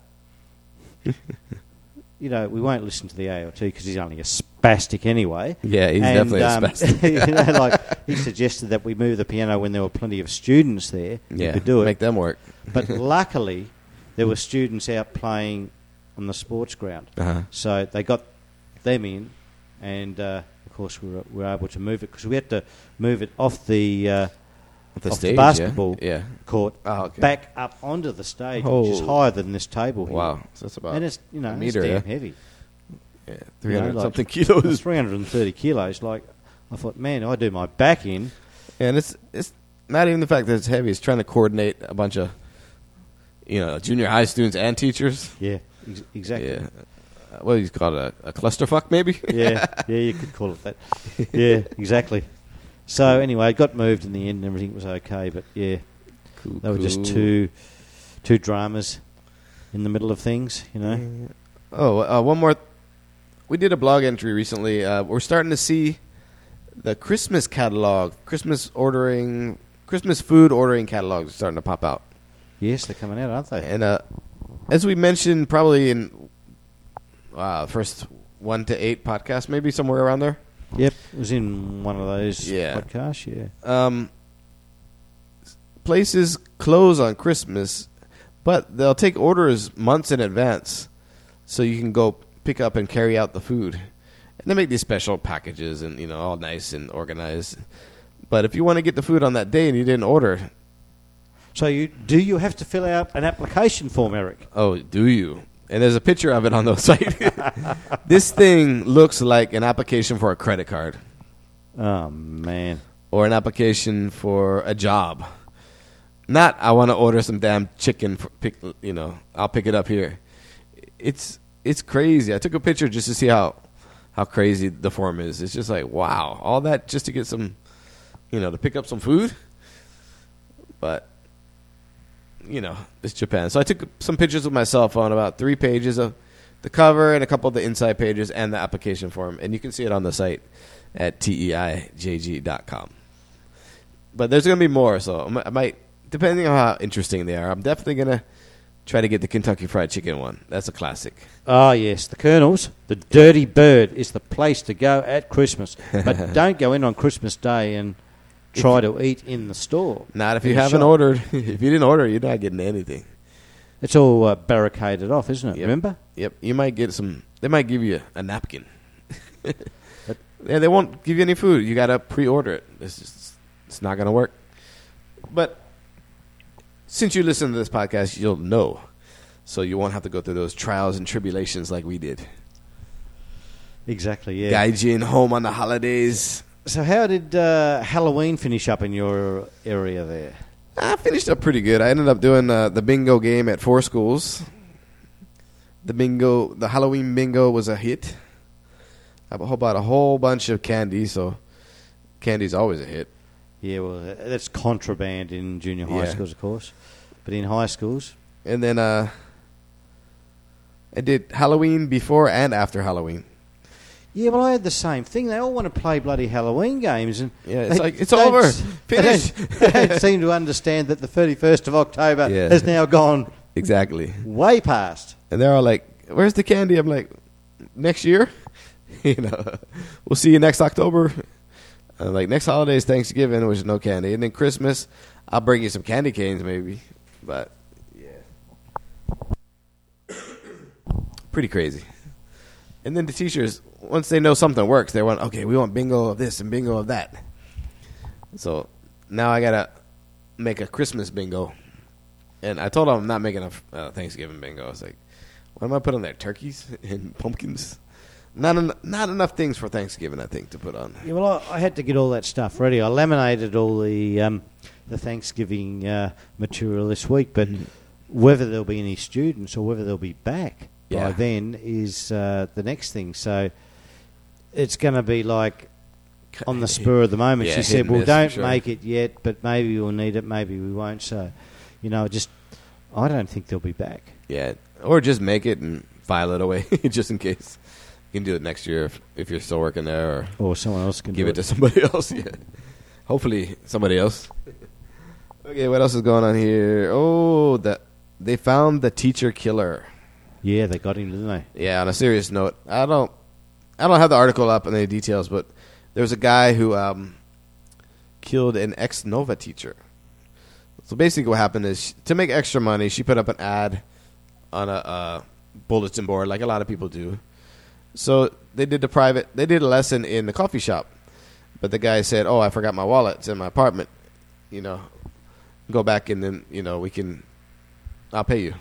you know, we won't listen to the ALT because he's only a spastic anyway. Yeah, he's And, definitely um, a spastic. you know, like he suggested that we move the piano when there were plenty of students there. yeah, could do it. make them work. But luckily, there were students out playing on the sports ground, Uh-huh. so they got them in, and uh, of course we were, we were able to move it because we had to move it off the uh, The Off the basketball. Yeah. yeah. court Oh, okay. back up onto the stage, which is Oh. higher than this table here. Wow. So that's about and it's you know a it's damn yeah? heavy. yeah, 300 like- something kilos. 330 kilos. Like I thought, man, I do my back in. And it's it's not even the fact that it's heavy. It's trying to coordinate a bunch of, you know, junior high students and teachers. Yeah, ex- exactly. Yeah. Uh, he's got? A, a clusterfuck, maybe? yeah, yeah, you could call it that. Yeah, exactly. So anyway, it got moved in the end, and everything was okay. But yeah, Cool, they were just two, two dramas in the middle of things, you know. Oh, uh, one more. We did a blog entry recently. Uh, we're starting to see the Christmas catalog, Christmas ordering, Christmas food ordering catalogs starting to pop out. Yes, they're coming out, aren't they? And uh, as we mentioned, probably in uh, first one to eight podcast, maybe somewhere around there. Yep, it was in one of those Yeah. podcasts. Yeah, Um, places close on Christmas, but they'll take orders months in advance, so you can go pick up and carry out the food. And they make these special packages, and you know, all nice and organized. But if you want to get the food on that day and you didn't order, So you do you have to fill out an application form, Eric? oh, do you? And there's a picture of it on the site. this thing looks like an application for a credit card Oh man, or an application for a job. Not I want to order some damn chicken. For pick, you know, I'll pick it up here. It's it's crazy. I took a picture just to see how how crazy the form is. It's just like wow, all that just to get some, you know, to pick up some food. But you know, it's Japan. So I took some pictures with my cell phone, about three pages of the cover and a couple of the inside pages and the application form, and you can see it on the site at teijg.com. But there's going to be more, so I might, depending on how interesting they are, I'm definitely going to try to get the Kentucky Fried Chicken one. That's a classic. Oh, yes, the Colonels. The Dirty Bird is the place to go at Christmas. But don't go in on Christmas Day and try to eat in the store. Not if you haven't shop. ordered. if you didn't order, you're not getting anything. It's all uh, barricaded off, isn't it? Yep. Remember? Yep, you might get some. They might give you a napkin. yeah, they won't give you any food. You gotta pre-order it. It's just, it's not gonna work. But since you listen to this podcast, you'll know, so you won't have to go through those trials and tribulations like we did. Exactly, yeah. Gaijin home on the holidays. So, how did uh, Halloween finish up in your area there? I finished up pretty good. I ended up doing uh, the bingo game at four schools. The bingo, the Halloween bingo was a hit. I bought a whole bunch of candy, so candy's always a hit. Yeah, well, that's contraband in junior high Yeah. schools, of course. But in high schools, And then uh, I did Halloween before and after Halloween. Yeah, well, I had the same thing. They all want to play bloody Halloween games, and Yeah, it's they like it's over. s- they don't- Finish. They don't seem to understand that the thirty-first of October Yeah. has now gone exactly. way past. And they're all like, "Where's the candy?" I'm like, "Next year, you know, we'll see you next October." I'm like, "Next holiday is Thanksgiving, which is no candy, and then Christmas, I'll bring you some candy canes, maybe." But yeah, pretty crazy. And then the teachers, once they know something works, they want, okay, we want bingo of this and bingo of that. So now I gotta make a Christmas bingo. And I told them I'm not making a uh, Thanksgiving bingo. I was like, what am I putting there? Turkeys and pumpkins? Not en- not enough things for Thanksgiving, I think, to put on. Yeah, well, I, I had to get all that stuff ready. I laminated all the um, the Thanksgiving uh, material this week, but Mm-hmm. whether there'll be any students or whether they'll be back Yeah. by then is uh, the next thing. So it's going to be like on the spur of the moment. Yeah, she said, "Well, don't sure." make it yet, but maybe we'll need it. Maybe we won't." So, you know, just I don't think they'll be back. Yeah, or just make it and file it away, just in case. You can do it next year if, if you're still working there, or Or someone else can give do it to somebody else. Yeah, hopefully somebody else. okay, what else is going on here? Oh, that they found the teacher killer. Yeah, they got him, didn't they? Yeah, on a serious note, I don't, I don't have the article up and any details, but there was a guy who um, killed an ex Nova teacher. So basically, what happened is to make extra money, she put up an ad on a uh, bulletin board, like a lot of people do. So they did the private, they did a lesson in the coffee shop, but the guy said, "Oh, I forgot my wallet. It's in my apartment. You know, go back and then you know we can, I'll pay you."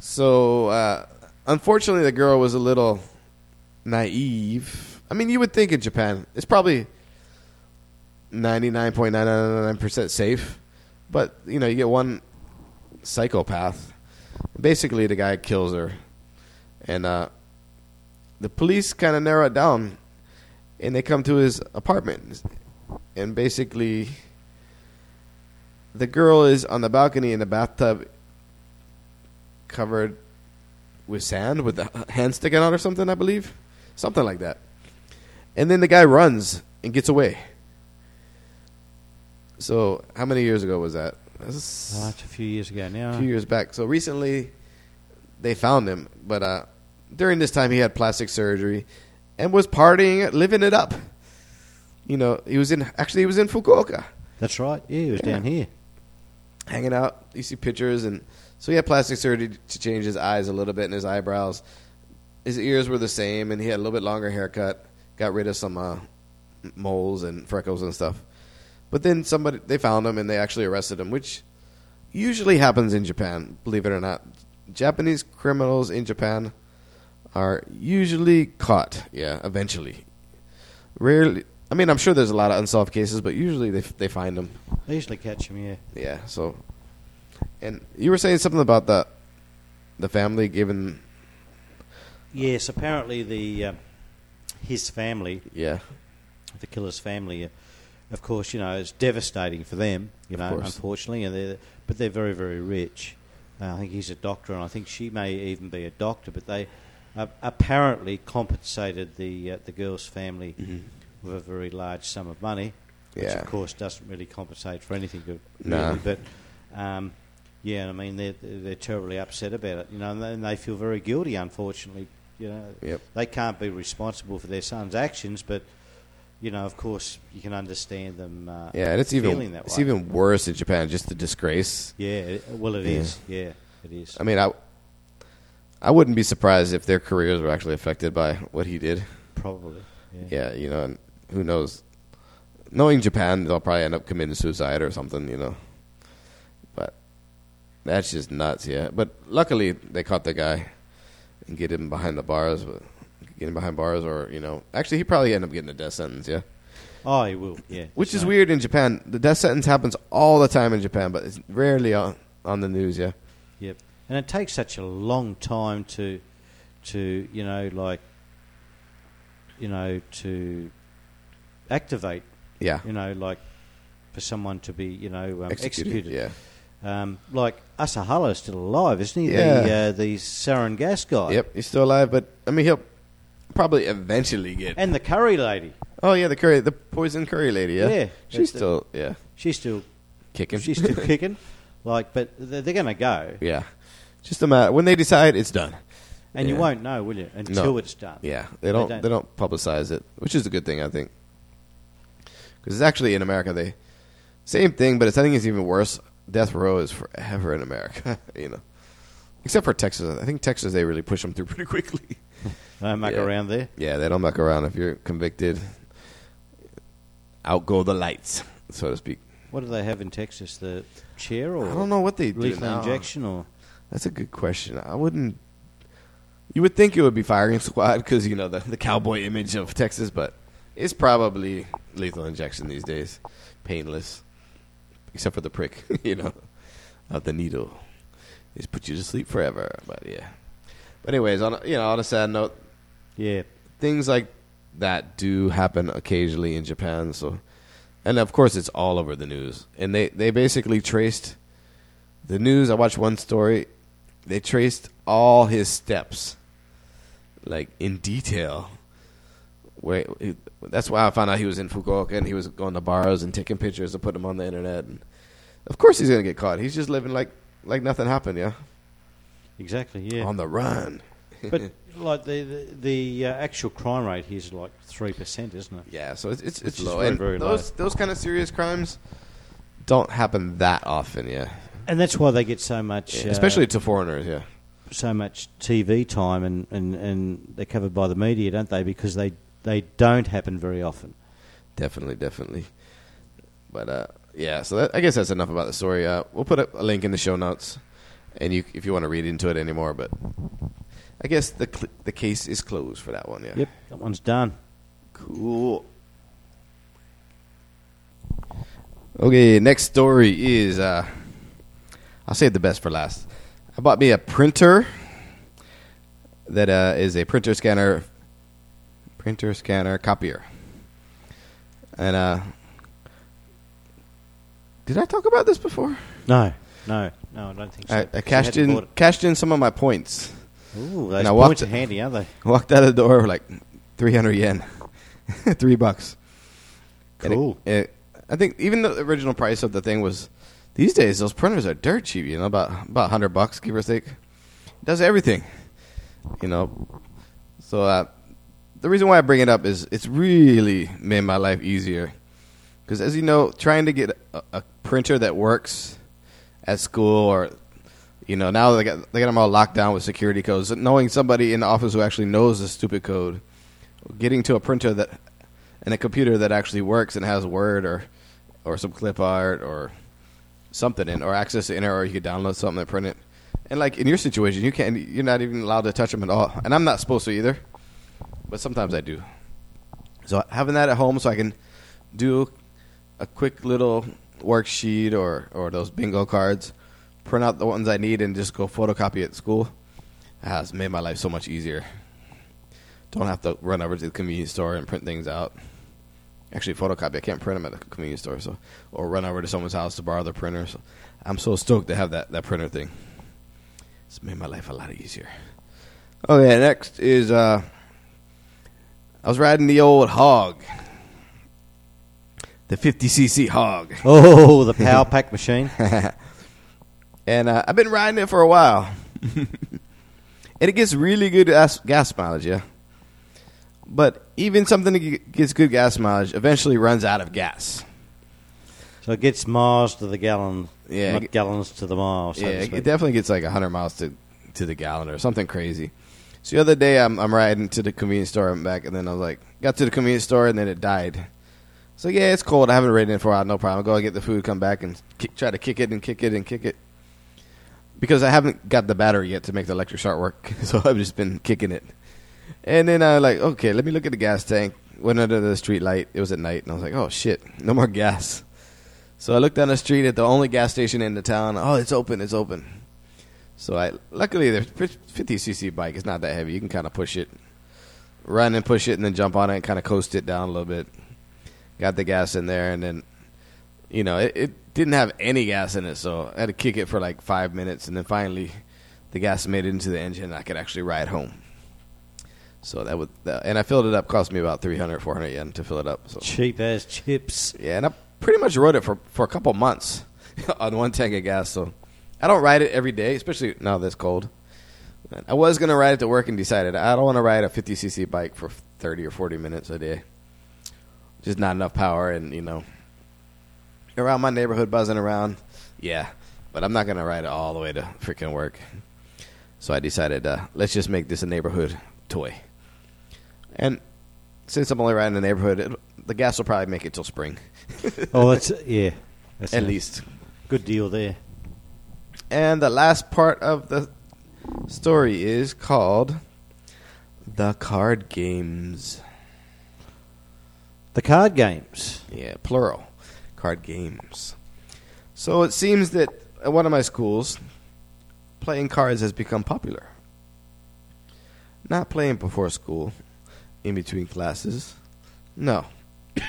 So, uh, unfortunately, the girl was a little naive. I mean, you would think in Japan, it's probably 99.999% safe. But, you know, you get one psychopath. Basically, the guy kills her. And uh, the police kind of narrow it down. And they come to his apartment. And basically, the girl is on the balcony in the bathtub covered with sand with the hand sticking out or something, I believe. Something like that. And then the guy runs and gets away. So, how many years ago was that? That's Oh, that's a few years ago now. a few years back. So, recently they found him, but uh, during this time he had plastic surgery and was partying, living it up. You know, he was in actually he was in Fukuoka. That's right. Yeah, he was Yeah. down here. hanging out. You see pictures, and so he had plastic surgery to change his eyes a little bit and his eyebrows. His ears were the same, and he had a little bit longer haircut. Got rid of some uh, moles and freckles and stuff. But then somebody they found him and they actually arrested him, which usually happens in Japan. Believe it or not, Japanese criminals in Japan are usually caught. Yeah, eventually. Rarely. I mean, I'm sure there's a lot of unsolved cases, but usually they they find them. They usually catch them, yeah. Yeah. So, and you were saying something about the the family giving yes, apparently the uh, his family, Yeah, the killer's family, uh, of course, you know, it's devastating for them. You Of know, course. unfortunately, and they're, but they're very, very rich. Uh, I think he's a doctor, and I think she may even be a doctor. But they uh, apparently compensated the uh, the girl's family with a very large sum of money, which Yeah. of course doesn't really compensate for anything. Good, No. really, but um, yeah, I mean they're they're terribly upset about it. You know, and they feel very guilty. Unfortunately, you know, Yep. they can't be responsible for their son's actions, but you know, of course, you can understand them. Uh, yeah, and it's feeling even that it's way. even worse in Japan. Just the disgrace. yeah. It, well, it Yeah. is. Yeah, it is. I mean, I I wouldn't be surprised if their careers were actually affected by what he did. Probably. Yeah. Yeah, you know, and who knows? Knowing Japan, they'll probably end up committing suicide or something, you know. But that's just nuts, yeah. But luckily, they caught the guy and get him behind the bars, but get him behind bars, or you know, actually, he probably end up getting a death sentence, yeah. Oh, he will. Yeah. Which is weird in Japan. The death sentence happens all the time in Japan, but it's rarely on on the news, yeah. Yep. And it takes such a long time to, to you know, like, you know, to activate. Yeah, You know, like, for someone to be, you know, um, executed. executed. Yeah, Um, like Asahara is still alive, isn't he? Yeah. The uh, the sarin gas guy. yep, he's still alive, but I mean, he'll probably eventually get. And the curry lady. Oh yeah, the curry, the poison curry lady. Yeah, Yeah, she's that's the- still yeah She's still kicking. she's still kicking. Like, but they're, they're going to go, yeah, just a matter when they decide it's done. and you won't know, will you, until No. it's done? Yeah, they don't, don't- they don't publicize it, which is a good thing I think. Because it's actually in America they same thing, but it's, I think it's even worse. Death row is forever in America, you know. Except for Texas, I think Texas they really push them through pretty quickly. They don't muck Yeah. around there. Yeah, they don't muck around. If you're convicted, out go the lights, so to speak. What do they have in Texas? The chair or I don't know what they do lethal injection or That's a good question. I wouldn't. You would think it would be firing squad because you know the the cowboy image of Texas, but it's probably lethal injection these days, painless, except for the prick, you know, of the needle. It's put you to sleep forever. But yeah. But anyways, on a, you know, on a sad note, yeah. things like that do happen occasionally in Japan. So, and of course, it's all over the news. And they they basically traced the news. I watched one story. They traced all his steps, like in detail. Where it, that's why I found out he was in Fukuoka and he was going to bars and taking pictures and putting them on the internet. And of course, he's gonna get caught. He's just living like like nothing happened. Yeah, Exactly. Yeah. on the run. but like the the, the uh, actual crime rate here is like three percent, isn't it? Yeah, so it's it's, it's low, very, and very those those kind of serious crimes don't happen that often. Yeah, And that's why they get so much, uh, especially to foreigners. Yeah, so much TV time, and, and, and they're covered by the media, don't they? Because they they don't happen very often. definitely, definitely. But uh, yeah, so that, I guess that's enough about the story. Uh, we'll put a, a link in the show notes, and you if you want to read into it anymore. But I guess the cl- the case is closed for that one. Yeah. Yep, that one's done. Cool. Okay, next story is uh I'll save the best for last. I bought me a printer that uh, is a printer scanner printer scanner copier. And uh Did I talk about this before? No, no, no, I don't think so. I, I cashed in cashed in some of my points. Ooh, those and I walked points are handy, aren't they? Walked out of the door with like 300 yen. 3 bucks. And it- Cool. it- I think even the original price of the thing was these days those printers are dirt cheap. You know, about about hundred bucks, give or take. It does everything. You know, so uh, the reason why I bring it up is it's really made my life easier. Because as you know, trying to get a, a printer that works at school or you know now they got they got them all locked down with security codes. Knowing somebody in the office who actually knows the stupid code, getting to a printer that and a computer that actually works and has Word or or some clip art or something in or access to internet or you could download something and print it. And like in your situation, you can't you're not even allowed to touch them at all. And I'm not supposed to either, but sometimes I do. So having that at home so I can do a quick little worksheet or or those bingo cards, print out the ones I need and just go photocopy at school has made my life so much easier. Don't have to run over to the convenience store and print things out. Actually, photocopy. I can't print them at the convenience store, so or run over to someone's house to borrow their printer. So I'm so stoked to have that, that printer thing. It's made my life a lot easier. Okay, next is uh, I was riding the old hog, the 50cc hog, Oh, the power pack machine. and uh, I've been riding it for a while, and it gets really good gas, gas mileage, yeah. But even something that gets good gas mileage eventually runs out of gas. So it gets miles to the gallon, Yeah, not gallons to the mile. So yeah, it, it definitely gets like 100 miles to, to the gallon or something crazy. So the other day, I'm, I'm riding to the convenience store and back, and then I was like, got to the convenience store, and then it died. So yeah, it's cold. I haven't ridden it for a while. No problem. Go get the food, come back, and kick, try to kick it and kick it and kick it. Because I haven't got the battery yet to make the electric start work, so I've just been kicking it. And then I like, okay, let me look at the gas tank. Went under the street light. It was at night, and I was like, oh shit, no more gas. So I looked down the street at the only gas station in the town. Oh, it's open, it's open. So I luckily the 50cc bike is not that heavy. You can kind of push it, run and push it, and then jump on it and kind of coast it down a little bit. Got the gas in there, and then you know it, it didn't have any gas in it, so I had to kick it for like five minutes, and then finally the gas made it into the engine. and I could actually ride home. So that would, and I filled it up. Cost me about 300, 400 yen to fill it up. So cheap as chips. yeah, and I pretty much rode it for, for a couple months on one tank of gas. So I don't ride it every day, especially now that it's cold. I was gonna ride it to work and decided I don't want to ride a 50cc bike for 30 or 40 minutes a day. Just not enough power, and you know, around my neighborhood buzzing around, yeah. But I'm not gonna ride it all the way to freaking work. So I decided uh, let's just make this a neighborhood toy. And since I'm only riding the neighborhood, it, the gas will probably make it till spring. Oh, that's yeah. That's At a least. good deal there. And the last part of the story is called The Card Games. The card games. Yeah, plural. Card games. So it seems that at one of my schools, playing cards has become popular. Not playing before school, in between classes. No.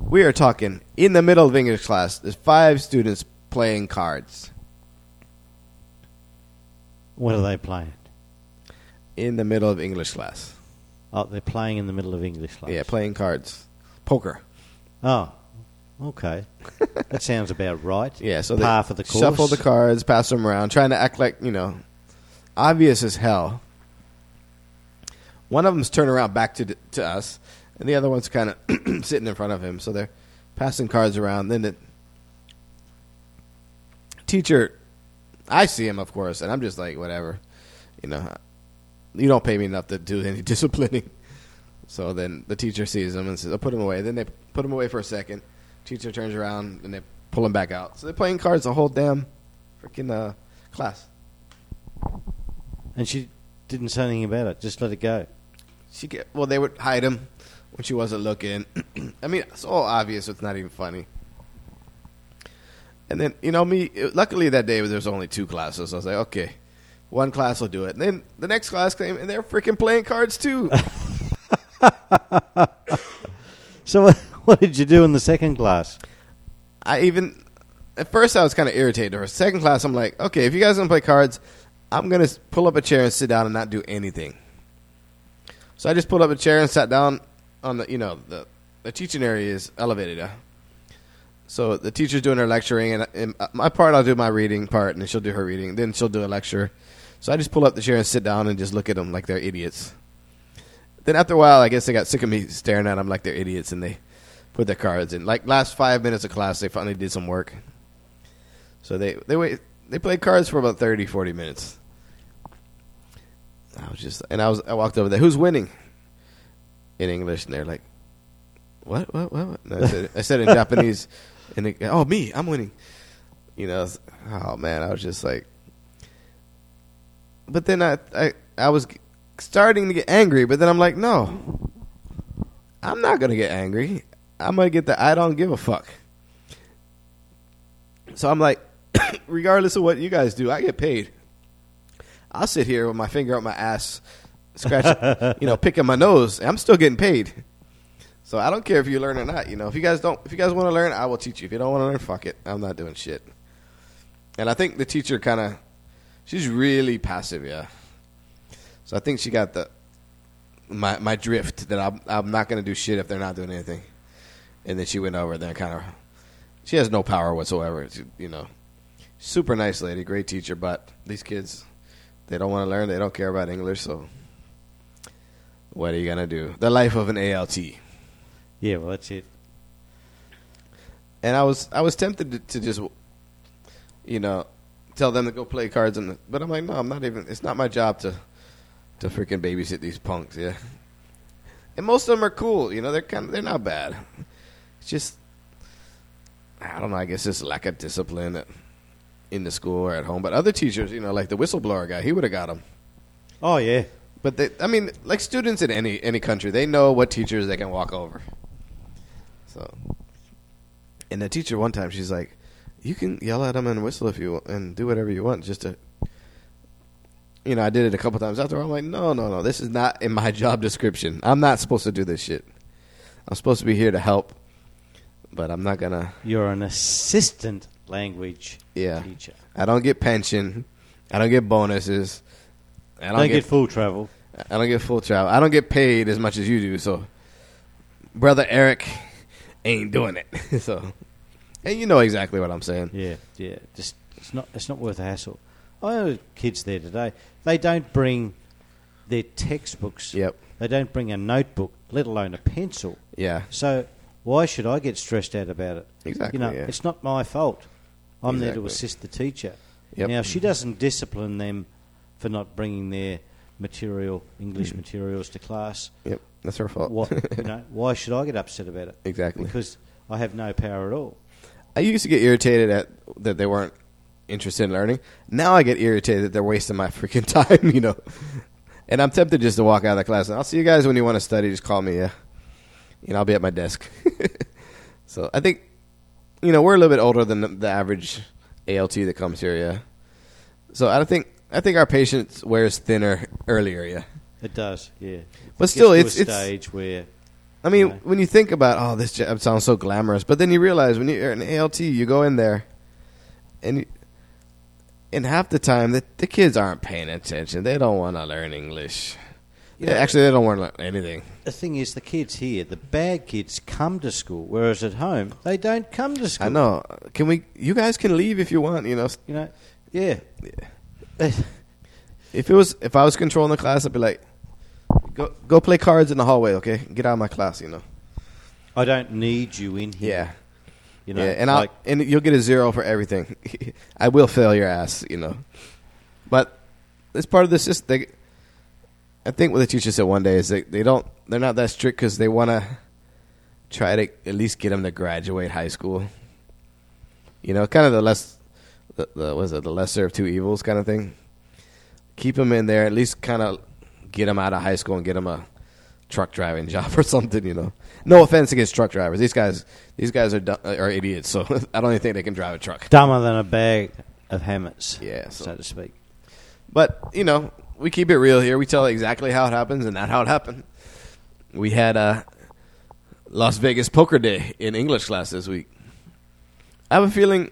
we are talking in the middle of English class. There's five students playing cards. What are they playing? In the middle of English class. Oh, they're playing in the middle of English class. Yeah, playing cards. Poker. Oh, okay. that sounds about right. Yeah, so they par for the course. shuffle the cards, pass them around, trying to act like you know, obvious as hell. One of them's turning around back to to us, and the other one's kind of sitting in front of him. So they're passing cards around. Then the teacher, I see him, of course, and I'm just like, whatever, you know. You don't pay me enough to do any disciplining. So then the teacher sees him and says, "I'll put him away." Then they put him away for a second. Teacher turns around and they pull him back out. So they're playing cards the whole damn freaking uh, class. And she didn't say anything about it. Just let it go. She get well. They would hide him when she wasn't looking. I mean, it's all obvious. It's not even funny. And then you know me. luckily that day there was only two classes. So I was like, okay, one class will do it. And then the next class came and they're freaking playing cards too. So what, what did you do in the second class? I even at first I was kind of irritated. Or second class, I'm like, okay, if you guys don't play cards, I'm gonna pull up a chair and sit down and not do anything. So I just pulled up a chair and sat down on the, you know, the the teaching area is elevated. Uh, Uh. So the teacher's doing her lecturing, and, and my part I'll do my reading part, and she'll do her reading. Then she'll do a lecture. So I just pull up the chair and sit down and just look at them like they're idiots. Then after a while, I guess they got sick of me staring at them like they're idiots, and they put their cards in. Like last five minutes of class, they finally did some work. So they they wait they played cards for about 30, 40 minutes. I was just and I was I walked over there. Who's winning? In English, and they're like, "What? What? What?" what? I said I said in Japanese, and they, oh me, I'm winning. You know, oh man, I was just like. But then I I I was starting to get angry, but then I'm like, no, I'm not gonna get angry. I'm gonna get the I don't give a fuck. So I'm like, regardless of what you guys do, I get paid. I'll sit here with my finger up my ass, scratch, you know, picking my nose. I'm still getting paid. So I don't care if you learn or not. You know, if you guys don't, if you guys want to learn, I will teach you. If you don't want to learn, fuck it. I'm not doing shit. And I think the teacher kind of, she's really passive, yeah. So I think she got the my my drift that I'm I'm not gonna do shit if they're not doing anything. And then she went over there, kind of. She has no power whatsoever. She, you know, super nice lady, great teacher, but these kids, they don't want to learn. They don't care about English. So, what are you gonna do? The life of an ALT. Yeah, well, that's it. And I was I was tempted to, to just, you know, tell them to go play cards, and but I'm like, no, I'm not even. It's not my job to, to freaking babysit these punks. Yeah. And most of them are cool. You know, they're kind of they're not bad. It's just, I don't know. I guess it's lack of discipline at, in the school or at home. But other teachers, you know, like the whistleblower guy, he would have got them. Oh yeah, But they, I mean, like students in any any country, they know what teachers they can walk over. So, and the teacher one time, she's like, "You can yell at them and whistle if you want, and do whatever you want, just to." You know, I did it a couple times after. I'm like, no, no, no. This is not in my job description. I'm not supposed to do this shit. I'm supposed to be here to help, but I'm not gonna. you're an assistant language Yeah. teacher. I don't get pension. I don't get bonuses. I Don't, get, full travel. I don't get full travel. I don't get paid as much as you do. So, brother Eric ain't doing it. so, and you know exactly what I'm saying. Yeah, yeah. Just it's not it's not worth the hassle. I know kids there today. They don't bring their textbooks. Yep. They don't bring a notebook, let alone a pencil. Yeah. So why should I get stressed out about it? Exactly, You know, yeah. it's not my fault. I'm there to assist the teacher. Yep. Now, she doesn't discipline them for not bringing their material, English hmm. materials to class, Yep. That's her fault. what, you know, why should I get upset about it? exactly. Because I have no power at all. I used to get irritated at that they weren't interested in learning. Now I get irritated that they're wasting my freaking time. You know. And I'm tempted just to walk out of the class. And I'll see you guys when you want to study. Just call me. Yeah. You know, I'll be at my desk. so I think, you know, we're a little bit older than the, the average ALT that comes here. Yeah. So I don't think I think our patience wears thinner earlier. Yeah. It does, yeah. But It still, it's- it's- stage where I mean, Right. when you think about, oh, this job sounds so glamorous, but then you realize when you're an ALT, you go in there, and you, and half the time the, the kids aren't paying attention. They don't want to learn English. You Yeah, know- actually, they don't want to learn anything. the thing is, the kids here, the bad kids, come to school, whereas at home they don't come to school. I know. Can we? You guys can leave if you want. You know, You know, yeah. if it was if I was controlling the class, I'd be like, go go play cards in the hallway. Okay, get out of my class. You know. I don't need you in here. Yeah. You know, yeah, and I'll and you'll get a zero for everything. I will fail your ass, you know. But it's part of the system. They, I think what the teacher said one day is they they don't they're not that strict because they want to try to at least get them to graduate high school. You know, kind of the less the, the was it the lesser of two evils kind of thing. Keep them in there, at least kind of get them out of high school and get them a truck driving job or something. You know, no offense against truck drivers. These guys, these guys are are idiots. So I don't even think they can drive a truck. dumber than a bag of hammers, Yeah, so, so- to speak. But you know, we keep it real here. We tell exactly how it happens and not how it happened. We had a Las Vegas poker day in English class this week. I have a feeling.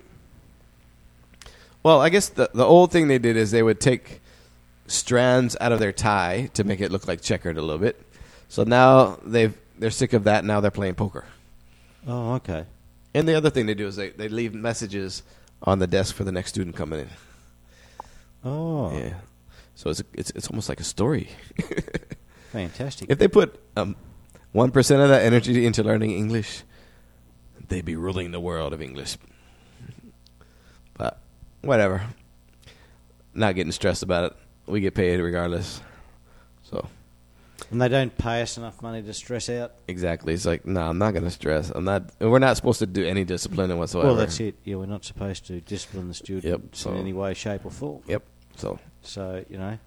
Well, I guess the the old thing they did is they would take strands out of their tie to make it look like checkered a little bit. So now they've they're sick of that. Now they're playing poker. Oh, okay. And the other thing they do is they, they leave messages on the desk for the next student coming in. Oh, Yeah. So it's it's it's almost like a story. fantastic. if they put um one percent of that energy into learning English, they'd be ruling the world of English. But whatever. Not getting stressed about it. We get paid regardless. So and they don't pay us enough money to stress out. exactly, it's like no, I'm not going to stress. I'm not. We're not supposed to do any discipline whatsoever. Well, that's it. Yeah, we're not supposed to discipline the students so- in any way, shape, or form. Yep. So So you know,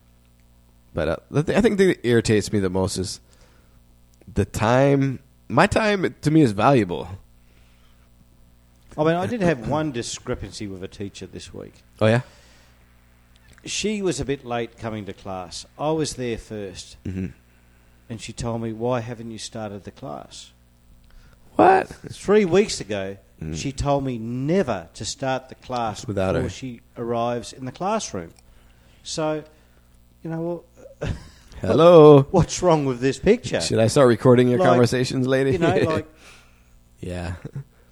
But uh, the th- I think the thing that irritates me the most is the time. My time to me is valuable. I mean, I did have one discrepancy with a teacher this week. Oh yeah. she was a bit late coming to class. I was there first, hmm and she told me, "Why haven't you started the class?" What? Three weeks ago, Mm. she told me never to start the class Without before her. she arrives in the classroom. So, you know, well, Hello. what's wrong with this picture? Should I start recording your Like, conversations, lady? You know, like yeah.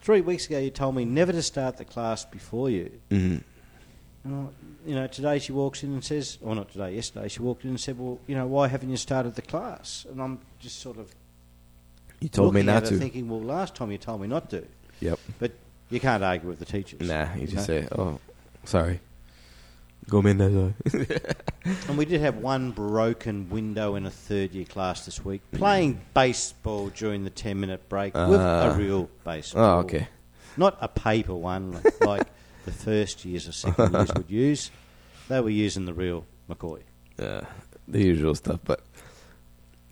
Three weeks ago, you told me never to start the class before you. Mm-hmm. And you know, today she walks in and says, or not today, yesterday, she walked in and said, well, you know, why haven't you started the class? And I'm just sort of You told me not to. thinking, well, last time you told me not to. Yep. But you can't argue with the teachers. Nah, you just know? say, "Oh, sorry." Gomen nasai. And we did have one broken window in a third year class this week, playing baseball during the 10 minute break with Ah. a real baseball. oh, okay. Not a paper one like- like the first years or second years would use. They were using the real McCoy. Uh, the usual stuff, but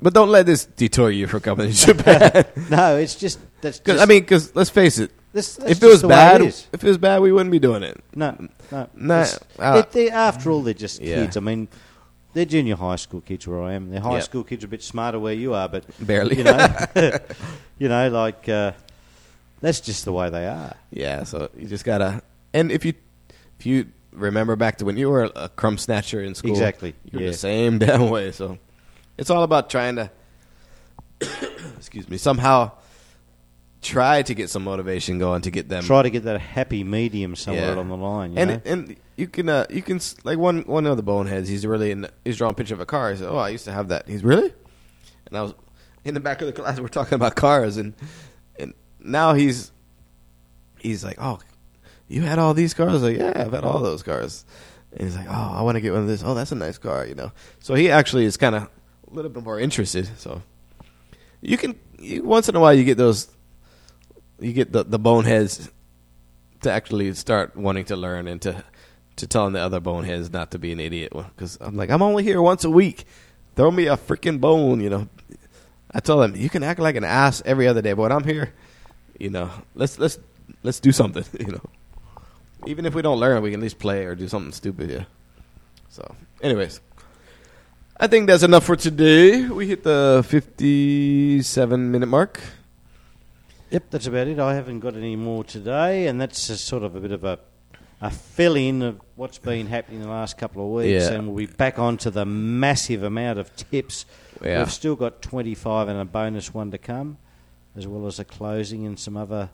but don't let this detour you from coming to Japan. No, it's just that's Because just, I mean, because let's face it, this, if it was bad, it if it was bad, we wouldn't be doing it. No, no, It's- uh, they- they- after all, they're just Yeah. kids. I mean, they're junior high school kids where I am. They're high Yep. school kids are a bit smarter where you are, but Barely. you know, you know, like uh, that's just the way they are. Yeah, so you just gotta. And if you if you remember back to when you were a crumb snatcher in school, Exactly, you're yeah. the same damn way. So it's all about trying to, excuse me, somehow try to get some motivation going to get them. Try to get that happy medium somewhere Yeah. along the line. You and know? and you can uh, you can like one one of the boneheads. He's really in, he's drawing a picture of a car. He said, "Oh, I used to have that." He's really, and I was in the back of the class. We're talking about cars, and and now he's he's like, "Oh, you had all these cars?" Like, "Yeah, I've had all those cars." And he's like, "Oh, I want to get one of this. Oh, that's a nice car," you know. So he actually is kind of a little bit more interested. So you can you, once in a while you get those you get the the boneheads to actually start wanting to learn and to to telling the other boneheads not to be an idiot because I'm like I'm only here once a week. Throw me a freaking bone, you know. I told them you can act like an ass every other day, but when I'm here, you know, let's let's let's do something, you know. Even if we don't learn, we can at least play or do something stupid, yeah. So, anyways, I think that's enough for today. We hit the 57 minute mark. Yep, that's about it. I haven't got any more today, and that's a sort of a bit of a a fill in of what's been happening the last couple of weeks, Yeah. and we'll be back onto the massive amount of tips. Yeah. We've still got twenty five and a bonus one to come, as well as a closing and some other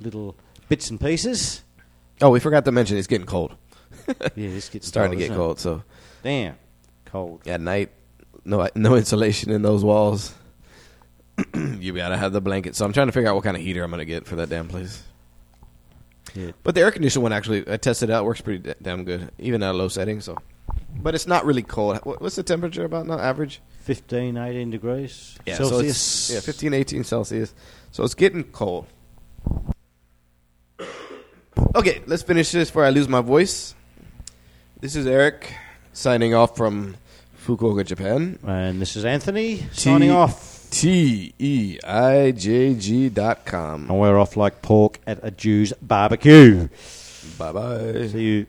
little bits and pieces. Oh, we forgot to mention it's getting cold. yeah, It's starting to get isn't it? cold, so Damn, cold. at night, no no insulation in those walls. you gotta have the blanket. So I'm trying to figure out what kind of heater I'm gonna get for that damn place. Yeah. But the air conditioning one actually, I tested it out, works pretty da- damn good, even at a low setting. So, but it's not really cold. What- What's the temperature about now? Average? 15, 18 degrees Yeah, so Celsius. it's, yeah, 15, 18 Celsius. So it's getting cold. Okay, let's finish this before I lose my voice. This is Eric signing off from Fukuoka, Japan. And this is Anthony signing off. T E I J G dot com. And we're off like pork at a Jew's barbecue. Bye bye. See you.